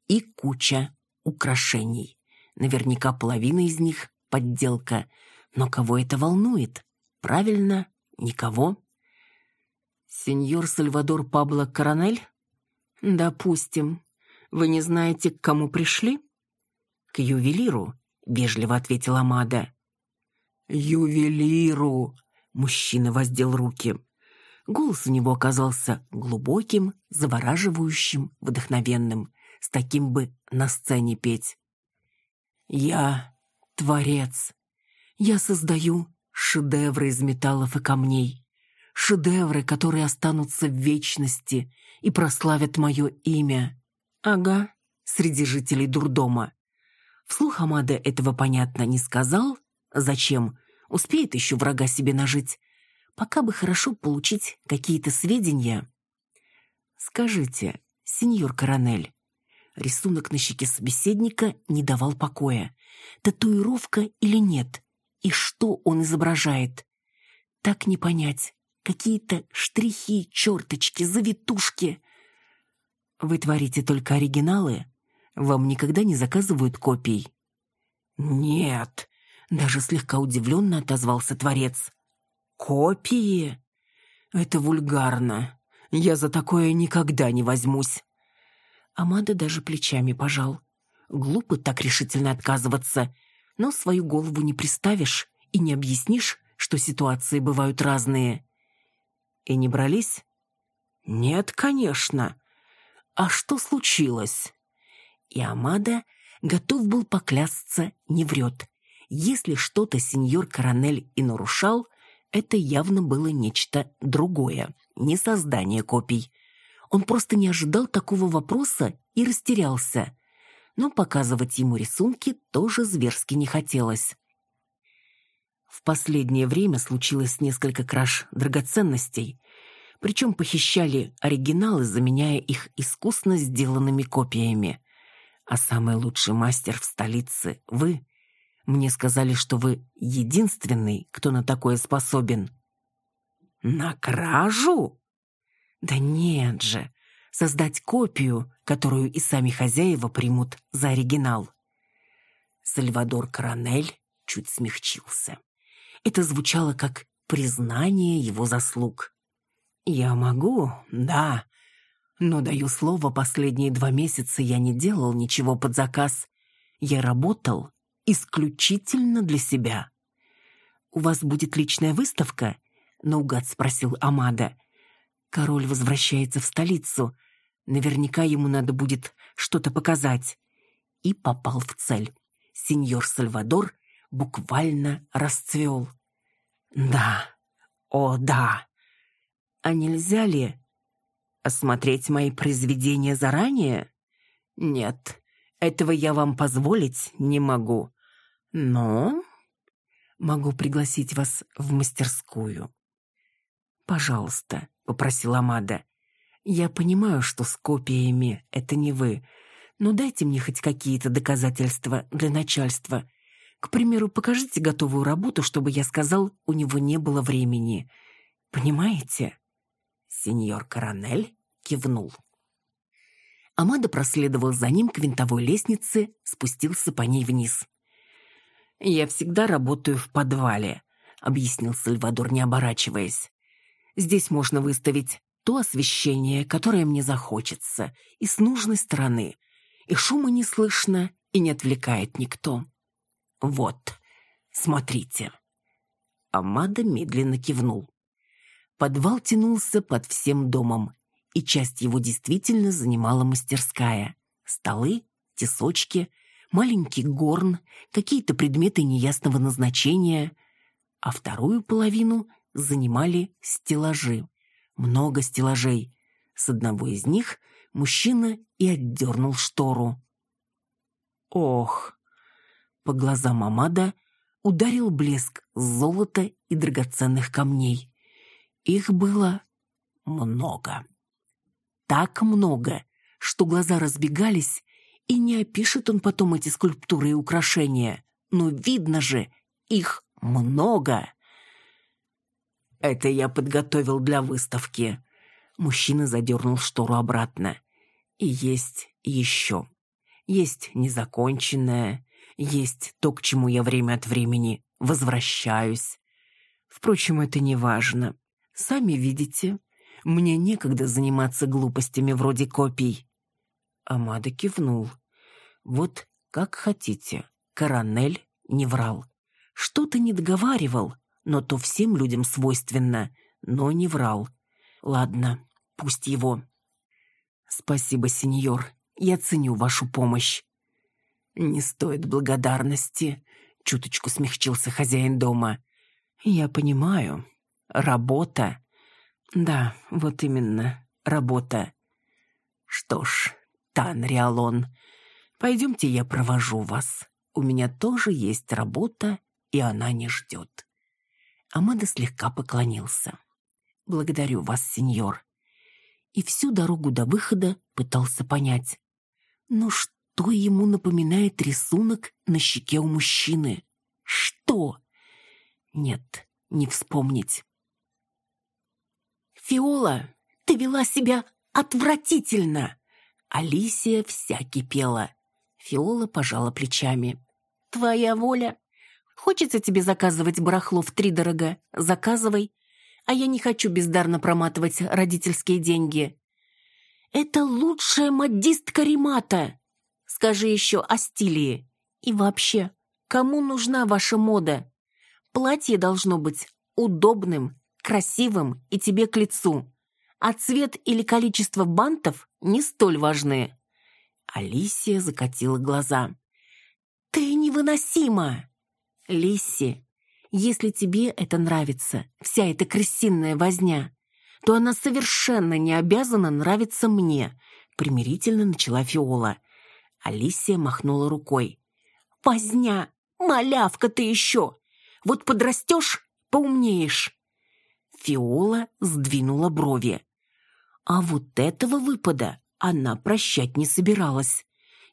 и куча украшений. Наверняка половина из них — подделка. Но кого это волнует? Правильно, никого. Сеньор Сальвадор Пабло Коронель? Допустим. Вы не знаете, к кому пришли? К ювелиру, вежливо ответила Мада. Ювелиру! Мужчина воздел руки. Голос у него оказался глубоким, завораживающим, вдохновенным. С таким бы на сцене петь. «Я творец. Я создаю шедевры из металлов и камней шедевры, которые останутся в вечности и прославят мое имя. Ага, среди жителей дурдома. Вслух Амада этого, понятно, не сказал. Зачем? Успеет еще врага себе нажить. Пока бы хорошо получить какие-то сведения. Скажите, сеньор Коронель, рисунок на щеке собеседника не давал покоя. Татуировка или нет? И что он изображает? Так не понять. Какие-то штрихи, черточки, завитушки. Вы творите только оригиналы? Вам никогда не заказывают копий? Нет, даже слегка удивленно отозвался творец. Копии? Это вульгарно. Я за такое никогда не возьмусь. Амада даже плечами пожал. Глупо так решительно отказываться, но свою голову не приставишь и не объяснишь, что ситуации бывают разные. И не брались? Нет, конечно. А что случилось? И Амада готов был поклясться, не врет. Если что-то сеньор Коронель и нарушал, это явно было нечто другое, не создание копий. Он просто не ожидал такого вопроса и растерялся. Но показывать ему рисунки тоже зверски не хотелось. В последнее время случилось несколько краж драгоценностей, причем похищали оригиналы, заменяя их искусно сделанными копиями. А самый лучший мастер в столице — вы. Мне сказали, что вы единственный, кто на такое способен. На кражу? Да нет же, создать копию, которую и сами хозяева примут за оригинал. Сальвадор Коронель чуть смягчился. Это звучало как признание его заслуг. «Я могу, да. Но, даю слово, последние два месяца я не делал ничего под заказ. Я работал исключительно для себя». «У вас будет личная выставка?» — наугад спросил Амада. «Король возвращается в столицу. Наверняка ему надо будет что-то показать». И попал в цель. Сеньор Сальвадор буквально расцвел. «Да, о да! А нельзя ли осмотреть мои произведения заранее? Нет, этого я вам позволить не могу. Но могу пригласить вас в мастерскую». «Пожалуйста», — попросила Мада. «Я понимаю, что с копиями это не вы, но дайте мне хоть какие-то доказательства для начальства. К примеру, покажите готовую работу, чтобы я сказал, у него не было времени. Понимаете?» Сеньор Коронель кивнул. Амада проследовал за ним к винтовой лестнице, спустился по ней вниз. «Я всегда работаю в подвале», — объяснил Сальвадор, не оборачиваясь. «Здесь можно выставить то освещение, которое мне захочется, и с нужной стороны, и шума не слышно, и не отвлекает никто. Вот, смотрите». Амада медленно кивнул. Подвал тянулся под всем домом, и часть его действительно занимала мастерская. Столы, тесочки, маленький горн, какие-то предметы неясного назначения, а вторую половину занимали стеллажи. Много стеллажей. С одного из них мужчина и отдернул штору. Ох! По глазам Амада ударил блеск золота и драгоценных камней. Их было много так много, что глаза разбегались, и не опишет он потом эти скульптуры и украшения. Но видно же, их много. Это я подготовил для выставки. Мужчина задернул штору обратно. И есть еще. Есть незаконченное, есть то, к чему я время от времени возвращаюсь. Впрочем, это не важно. Сами видите, мне некогда заниматься глупостями вроде копий». Амада кивнул. «Вот как хотите. Коронель не врал. Что-то не договаривал, но то всем людям свойственно, но не врал. Ладно, пусть его». «Спасибо, сеньор. Я ценю вашу помощь». «Не стоит благодарности», — чуточку смягчился хозяин дома. «Я понимаю. Работа да, вот именно, работа. Что ж, Тан Риалон, пойдемте я провожу вас. У меня тоже есть работа, и она не ждет. Амада слегка поклонился. Благодарю вас, сеньор. И всю дорогу до выхода пытался понять. Но что ему напоминает рисунок на щеке у мужчины? Что? Нет, не вспомнить. «Фиола, ты вела себя отвратительно!» Алисия вся кипела. Фиола пожала плечами. «Твоя воля. Хочется тебе заказывать барахло в втридорога? Заказывай. А я не хочу бездарно проматывать родительские деньги». «Это лучшая модистка Римата!» «Скажи еще о стиле. И вообще, кому нужна ваша мода? Платье должно быть удобным, красивым и тебе к лицу. А цвет или количество бантов не столь важны. Алисия закатила глаза. «Ты невыносима!» «Лисси, если тебе это нравится, вся эта крысиная возня, то она совершенно не обязана нравиться мне», примирительно начала Фиола. Алисия махнула рукой. «Возня! Малявка ты еще! Вот подрастешь, поумнеешь!» Фиола сдвинула брови. А вот этого выпада она прощать не собиралась.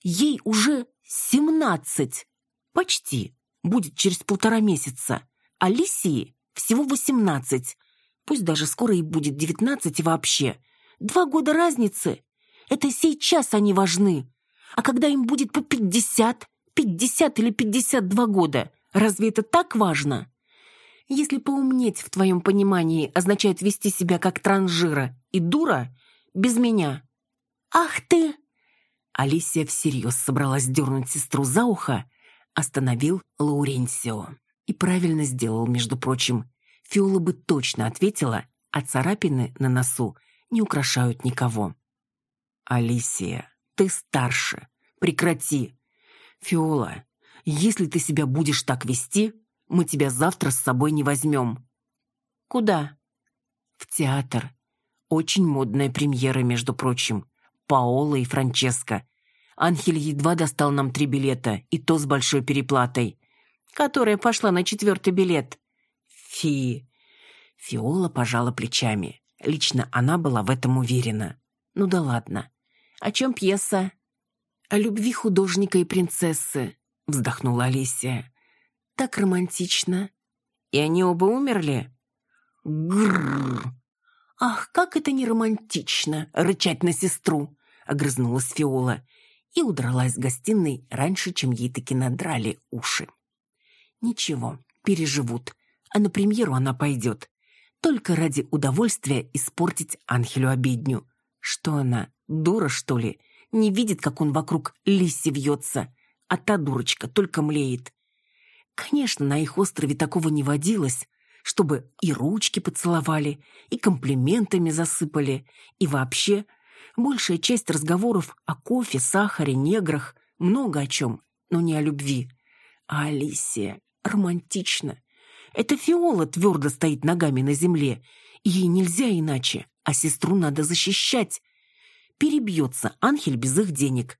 Ей уже семнадцать. Почти. Будет через полтора месяца. Алисии всего восемнадцать. Пусть даже скоро и будет девятнадцать вообще. Два года разницы. Это сейчас они важны. А когда им будет по пятьдесят, пятьдесят или пятьдесят два года, разве это так важно? Если поумнеть в твоем понимании означает вести себя как транжира и дура, без меня. Ах ты! Алисия всерьез собралась дернуть сестру за ухо, остановил Лауренсио. И правильно сделал, между прочим. Фиола бы точно ответила, а царапины на носу не украшают никого. «Алисия, ты старше. Прекрати. Фиола, если ты себя будешь так вести, мы тебя завтра с собой не возьмем». «Куда?» «В театр. Очень модная премьера, между прочим. Паола и Франческо. Анхель едва достал нам три билета, и то с большой переплатой. Которая пошла на четвертый билет. Фи. Фиола пожала плечами. Лично она была в этом уверена. Ну да ладно. О чем пьеса? О любви художника и принцессы, вздохнула Алисия так романтично. И они оба умерли? Грррр. Ах, как это не романтично, рычать на сестру. — огрызнулась Фиола и удралась с гостиной раньше, чем ей таки надрали уши. Ничего, переживут, а на премьеру она пойдет. Только ради удовольствия испортить Анхелю обедню. Что она, дура, что ли? Не видит, как он вокруг Лисси вьется, а та дурочка только млеет. Конечно, на их острове такого не водилось, чтобы и ручки поцеловали, и комплиментами засыпали, и вообще большая часть разговоров о кофе, сахаре, неграх, много о чем, но не о любви. А Алисия романтично. Это Фиола твердо стоит ногами на земле, ей нельзя иначе, а сестру надо защищать. Перебьется Анхель без их денег.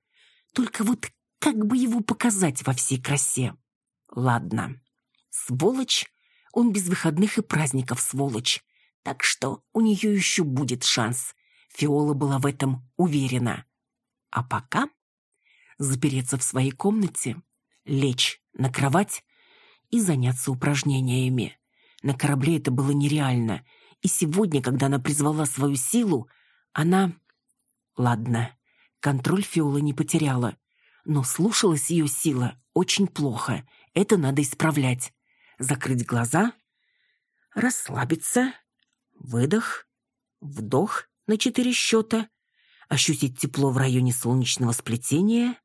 Только вот как бы его показать во всей красе? Ладно. Сволочь, он без выходных и праздников сволочь. Так что у нее еще будет шанс. Фиола была в этом уверена. А пока запереться в своей комнате, лечь на кровать и заняться упражнениями. На корабле это было нереально, и сегодня, когда она призвала свою силу, она... Ладно, контроль Фиолы не потеряла, но слушалась ее сила очень плохо. Это надо исправлять. Закрыть глаза, расслабиться, выдох, вдох на четыре счета, ощутить тепло в районе солнечного сплетения.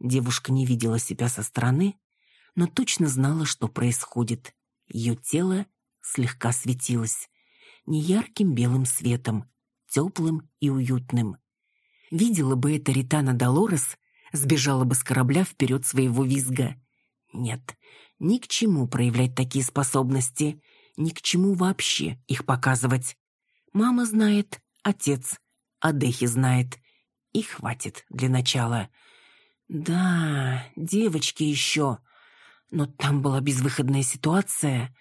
Девушка не видела себя со стороны, но точно знала, что происходит. Ее тело слегка светилось. Не ярким белым светом, теплым и уютным. Видела бы это Ритана Долорес, сбежала бы с корабля вперед своего визга. Нет, ни к чему проявлять такие способности, ни к чему вообще их показывать. Мама знает, отец, Адехи знает. И хватит для начала. Да, девочки еще. Но там была безвыходная ситуация.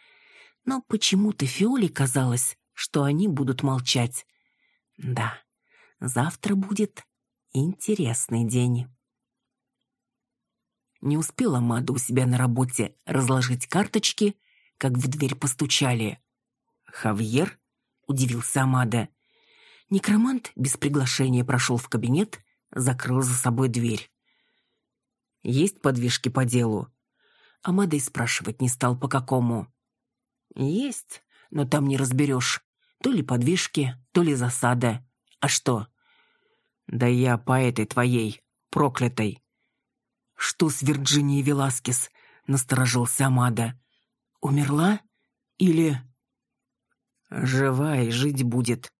Но почему-то Фиоле казалось, что они будут молчать. Да, завтра будет интересный день. Не успела Мада у себя на работе разложить карточки, как в дверь постучали. «Хавьер?» — удивился Амада. Некромант без приглашения прошел в кабинет, закрыл за собой дверь. «Есть подвижки по делу?» Амада и спрашивать не стал, по какому. «Есть, но там не разберешь. То ли подвижки, то ли засада. А что?» «Да я по этой твоей, проклятой. «Что с Вирджинией Веласкес?» — насторожился Амада. «Умерла? Или...» «Жива и жить будет.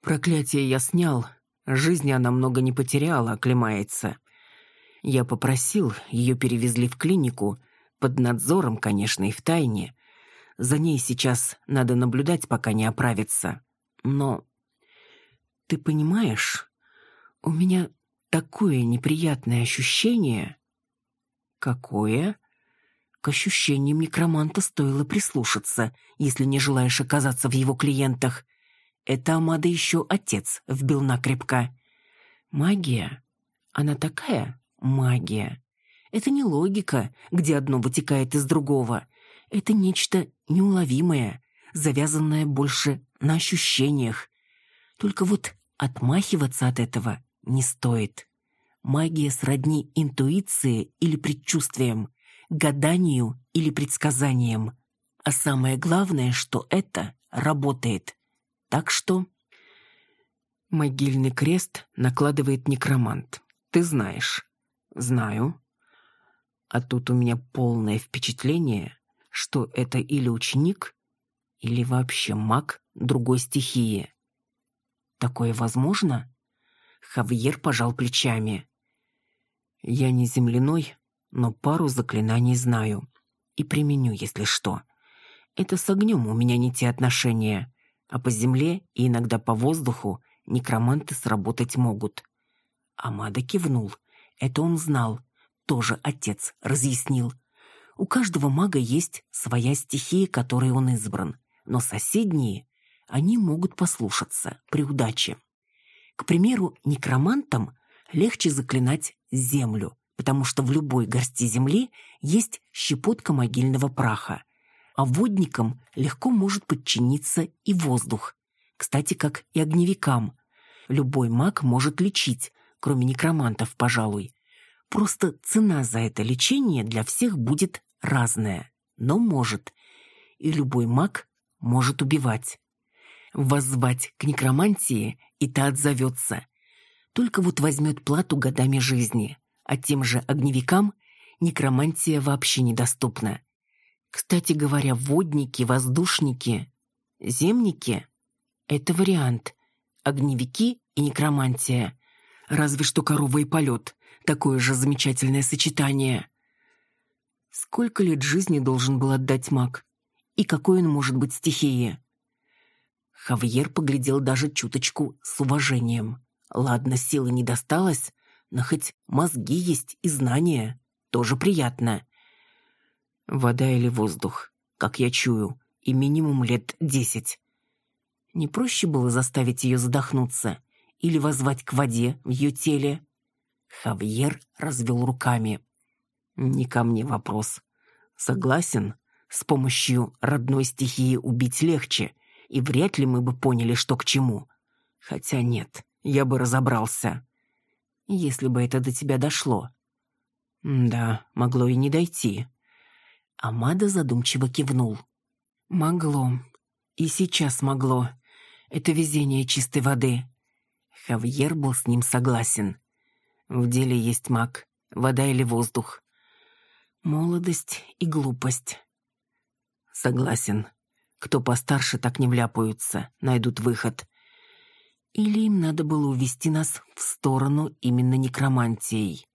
Проклятие я снял. Жизни она много не потеряла, оклемается. Я попросил, ее перевезли в клинику, под надзором, конечно, и в тайне. За ней сейчас надо наблюдать, пока не оправится. Но... Ты понимаешь, у меня такое неприятное ощущение, Какое? К ощущениям некроманта стоило прислушаться, если не желаешь оказаться в его клиентах. Это Амада еще отец вбил накрепко. Магия. Она такая магия. Это не логика, где одно вытекает из другого. Это нечто неуловимое, завязанное больше на ощущениях. Только вот отмахиваться от этого не стоит. Магия сродни интуиции или предчувствиям, гаданию или предсказаниям. А самое главное, что это работает. Так что... Могильный крест накладывает некромант. Ты знаешь. Знаю. А тут у меня полное впечатление, что это или ученик, или вообще маг другой стихии. Такое возможно? Хавьер пожал плечами. «Я не земляной, но пару заклинаний знаю. И применю, если что. Это с огнем у меня не те отношения, а по земле и иногда по воздуху некроманты сработать могут». Амада кивнул. Это он знал. Тоже отец разъяснил. У каждого мага есть своя стихия, которой он избран. Но соседние, они могут послушаться при удаче. К примеру, некромантам легче заклинать землю, потому что в любой горсти земли есть щепотка могильного праха. А водникам легко может подчиниться и воздух. Кстати, как и огневикам. Любой маг может лечить, кроме некромантов, пожалуй. Просто цена за это лечение для всех будет разная, но может. И любой маг может убивать. Воззвать к некромантии, и та отзовется. Только вот возьмет плату годами жизни, а тем же огневикам некромантия вообще недоступна. Кстати говоря, водники, воздушники, земники — это вариант. Огневики и некромантия. Разве что корова и полет. Такое же замечательное сочетание. Сколько лет жизни должен был отдать маг? И какой он может быть стихией? Хавьер поглядел даже чуточку с уважением. Ладно, силы не досталось, но хоть мозги есть и знания. Тоже приятно. Вода или воздух, как я чую, и минимум лет десять. Не проще было заставить ее задохнуться или возвать к воде в ее теле? Хавьер развел руками. Не ко мне вопрос. Согласен, с помощью родной стихии убить легче, и вряд ли мы бы поняли, что к чему. Хотя нет, я бы разобрался. Если бы это до тебя дошло. Да, могло и не дойти. Амада задумчиво кивнул. Могло. И сейчас могло. Это везение чистой воды. Хавьер был с ним согласен. В деле есть маг. Вода или воздух. Молодость и глупость. Согласен. Кто постарше, так не вляпаются, найдут выход. Или им надо было увести нас в сторону именно некромантией.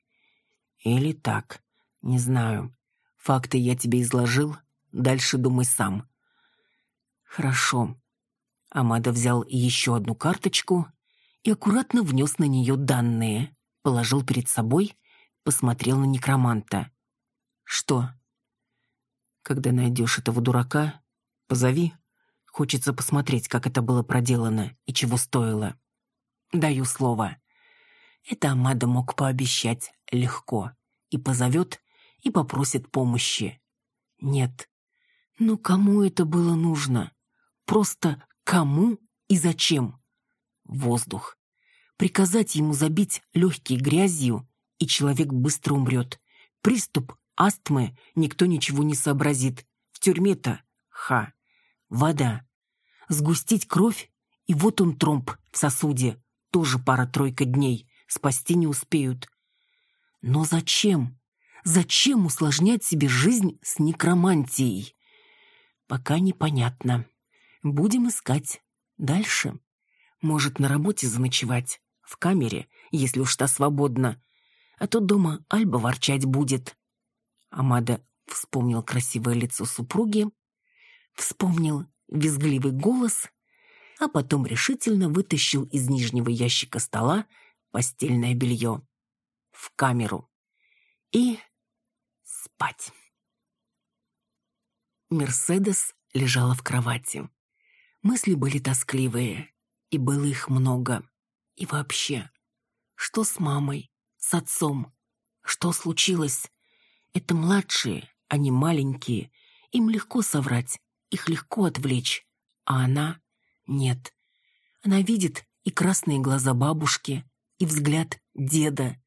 Или так, не знаю. Факты я тебе изложил, дальше думай сам. Хорошо. Амада взял еще одну карточку и аккуратно внес на нее данные, положил перед собой, посмотрел на некроманта. Что? Когда найдешь этого дурака, позови. Хочется посмотреть, как это было проделано и чего стоило. Даю слово. Это Амада мог пообещать легко. И позовет, и попросит помощи. Нет. Ну кому это было нужно? Просто кому и зачем? Воздух. Приказать ему забить легкие грязью, и человек быстро умрет. Приступ астмы никто ничего не сообразит. В тюрьме-то ха. Вода. Сгустить кровь, и вот он тромб в сосуде. Тоже пара-тройка дней. Спасти не успеют. Но зачем? Зачем усложнять себе жизнь с некромантией? Пока непонятно. Будем искать. Дальше. Может, на работе заночевать. В камере, если уж та свободна. А то дома Альба ворчать будет. Амада вспомнил красивое лицо супруги, вспомнил визгливый голос, а потом решительно вытащил из нижнего ящика стола постельное белье. В камеру. И спать. Мерседес лежала в кровати. Мысли были тоскливые, и было их много. И вообще, что с мамой, с отцом? Что случилось? Это младшие, они маленькие. Им легко соврать, их легко отвлечь. А она? Нет. Она видит и красные глаза бабушки, и взгляд деда.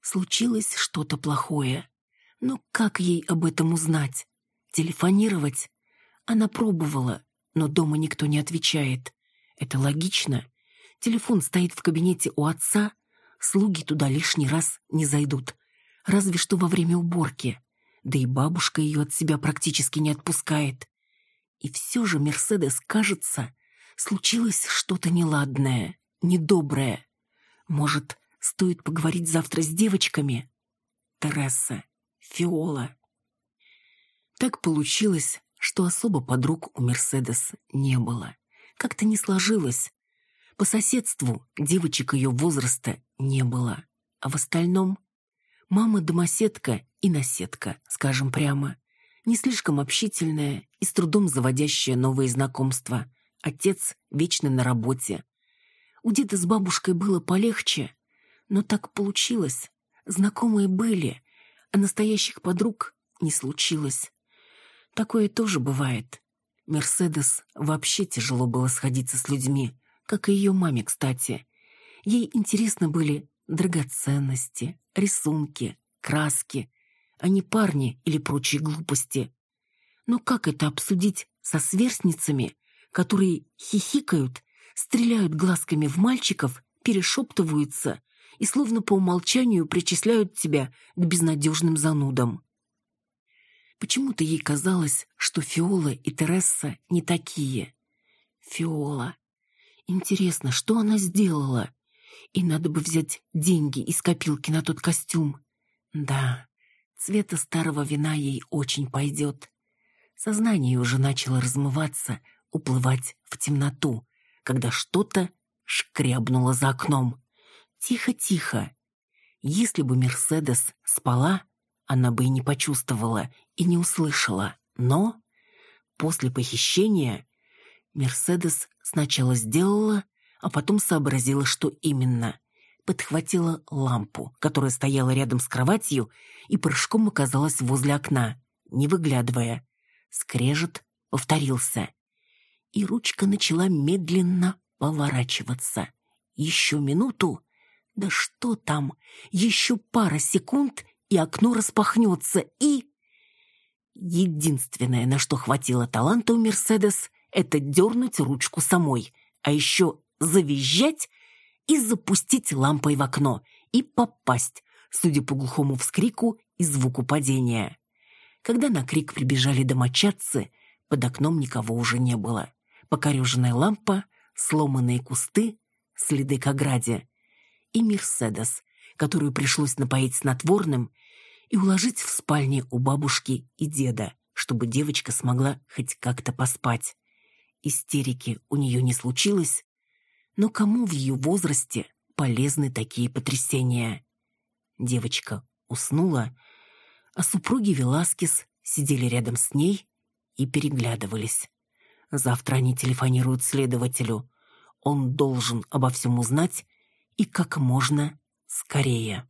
Случилось что-то плохое. Но как ей об этом узнать? Телефонировать? Она пробовала, но дома никто не отвечает. Это логично. Телефон стоит в кабинете у отца, слуги туда лишний раз не зайдут разве что во время уборки. Да и бабушка ее от себя практически не отпускает. И все же Мерседес, кажется, случилось что-то неладное, недоброе. Может, стоит поговорить завтра с девочками? Тереса, Фиола. Так получилось, что особо подруг у Мерседес не было. Как-то не сложилось. По соседству девочек ее возраста не было. А в остальном Мама домоседка и наседка, скажем прямо. Не слишком общительная и с трудом заводящая новые знакомства. Отец вечно на работе. У деда с бабушкой было полегче, но так получилось. Знакомые были, а настоящих подруг не случилось. Такое тоже бывает. Мерседес вообще тяжело было сходиться с людьми, как и ее маме, кстати. Ей интересны были драгоценности, рисунки, краски, а не парни или прочие глупости. Но как это обсудить со сверстницами, которые хихикают, стреляют глазками в мальчиков, перешептываются и словно по умолчанию причисляют тебя к безнадежным занудам? Почему-то ей казалось, что Фиола и Тересса не такие. Фиола. Интересно, что она сделала? И надо бы взять деньги из копилки на тот костюм. Да, цвета старого вина ей очень пойдет. Сознание уже начало размываться, уплывать в темноту, когда что-то шкрябнуло за окном. Тихо-тихо. Если бы Мерседес спала, она бы и не почувствовала, и не услышала. Но после похищения Мерседес сначала сделала, а потом сообразила, что именно. Подхватила лампу, которая стояла рядом с кроватью, и прыжком оказалась возле окна, не выглядывая. Скрежет повторился. И ручка начала медленно поворачиваться. Еще минуту, да что там, еще пара секунд, и окно распахнется, и... Единственное, на что хватило таланта у Мерседес, это дернуть ручку самой, а еще завизжать и запустить лампой в окно, и попасть, судя по глухому вскрику и звуку падения. Когда на крик прибежали домочадцы, под окном никого уже не было. Покореженная лампа, сломанные кусты, следы к ограде. И Мерседес, которую пришлось напоить снотворным и уложить в спальне у бабушки и деда, чтобы девочка смогла хоть как-то поспать. Истерики у нее не случилось, но кому в ее возрасте полезны такие потрясения? Девочка уснула, а супруги Веласкес сидели рядом с ней и переглядывались. Завтра они телефонируют следователю. Он должен обо всем узнать и как можно скорее.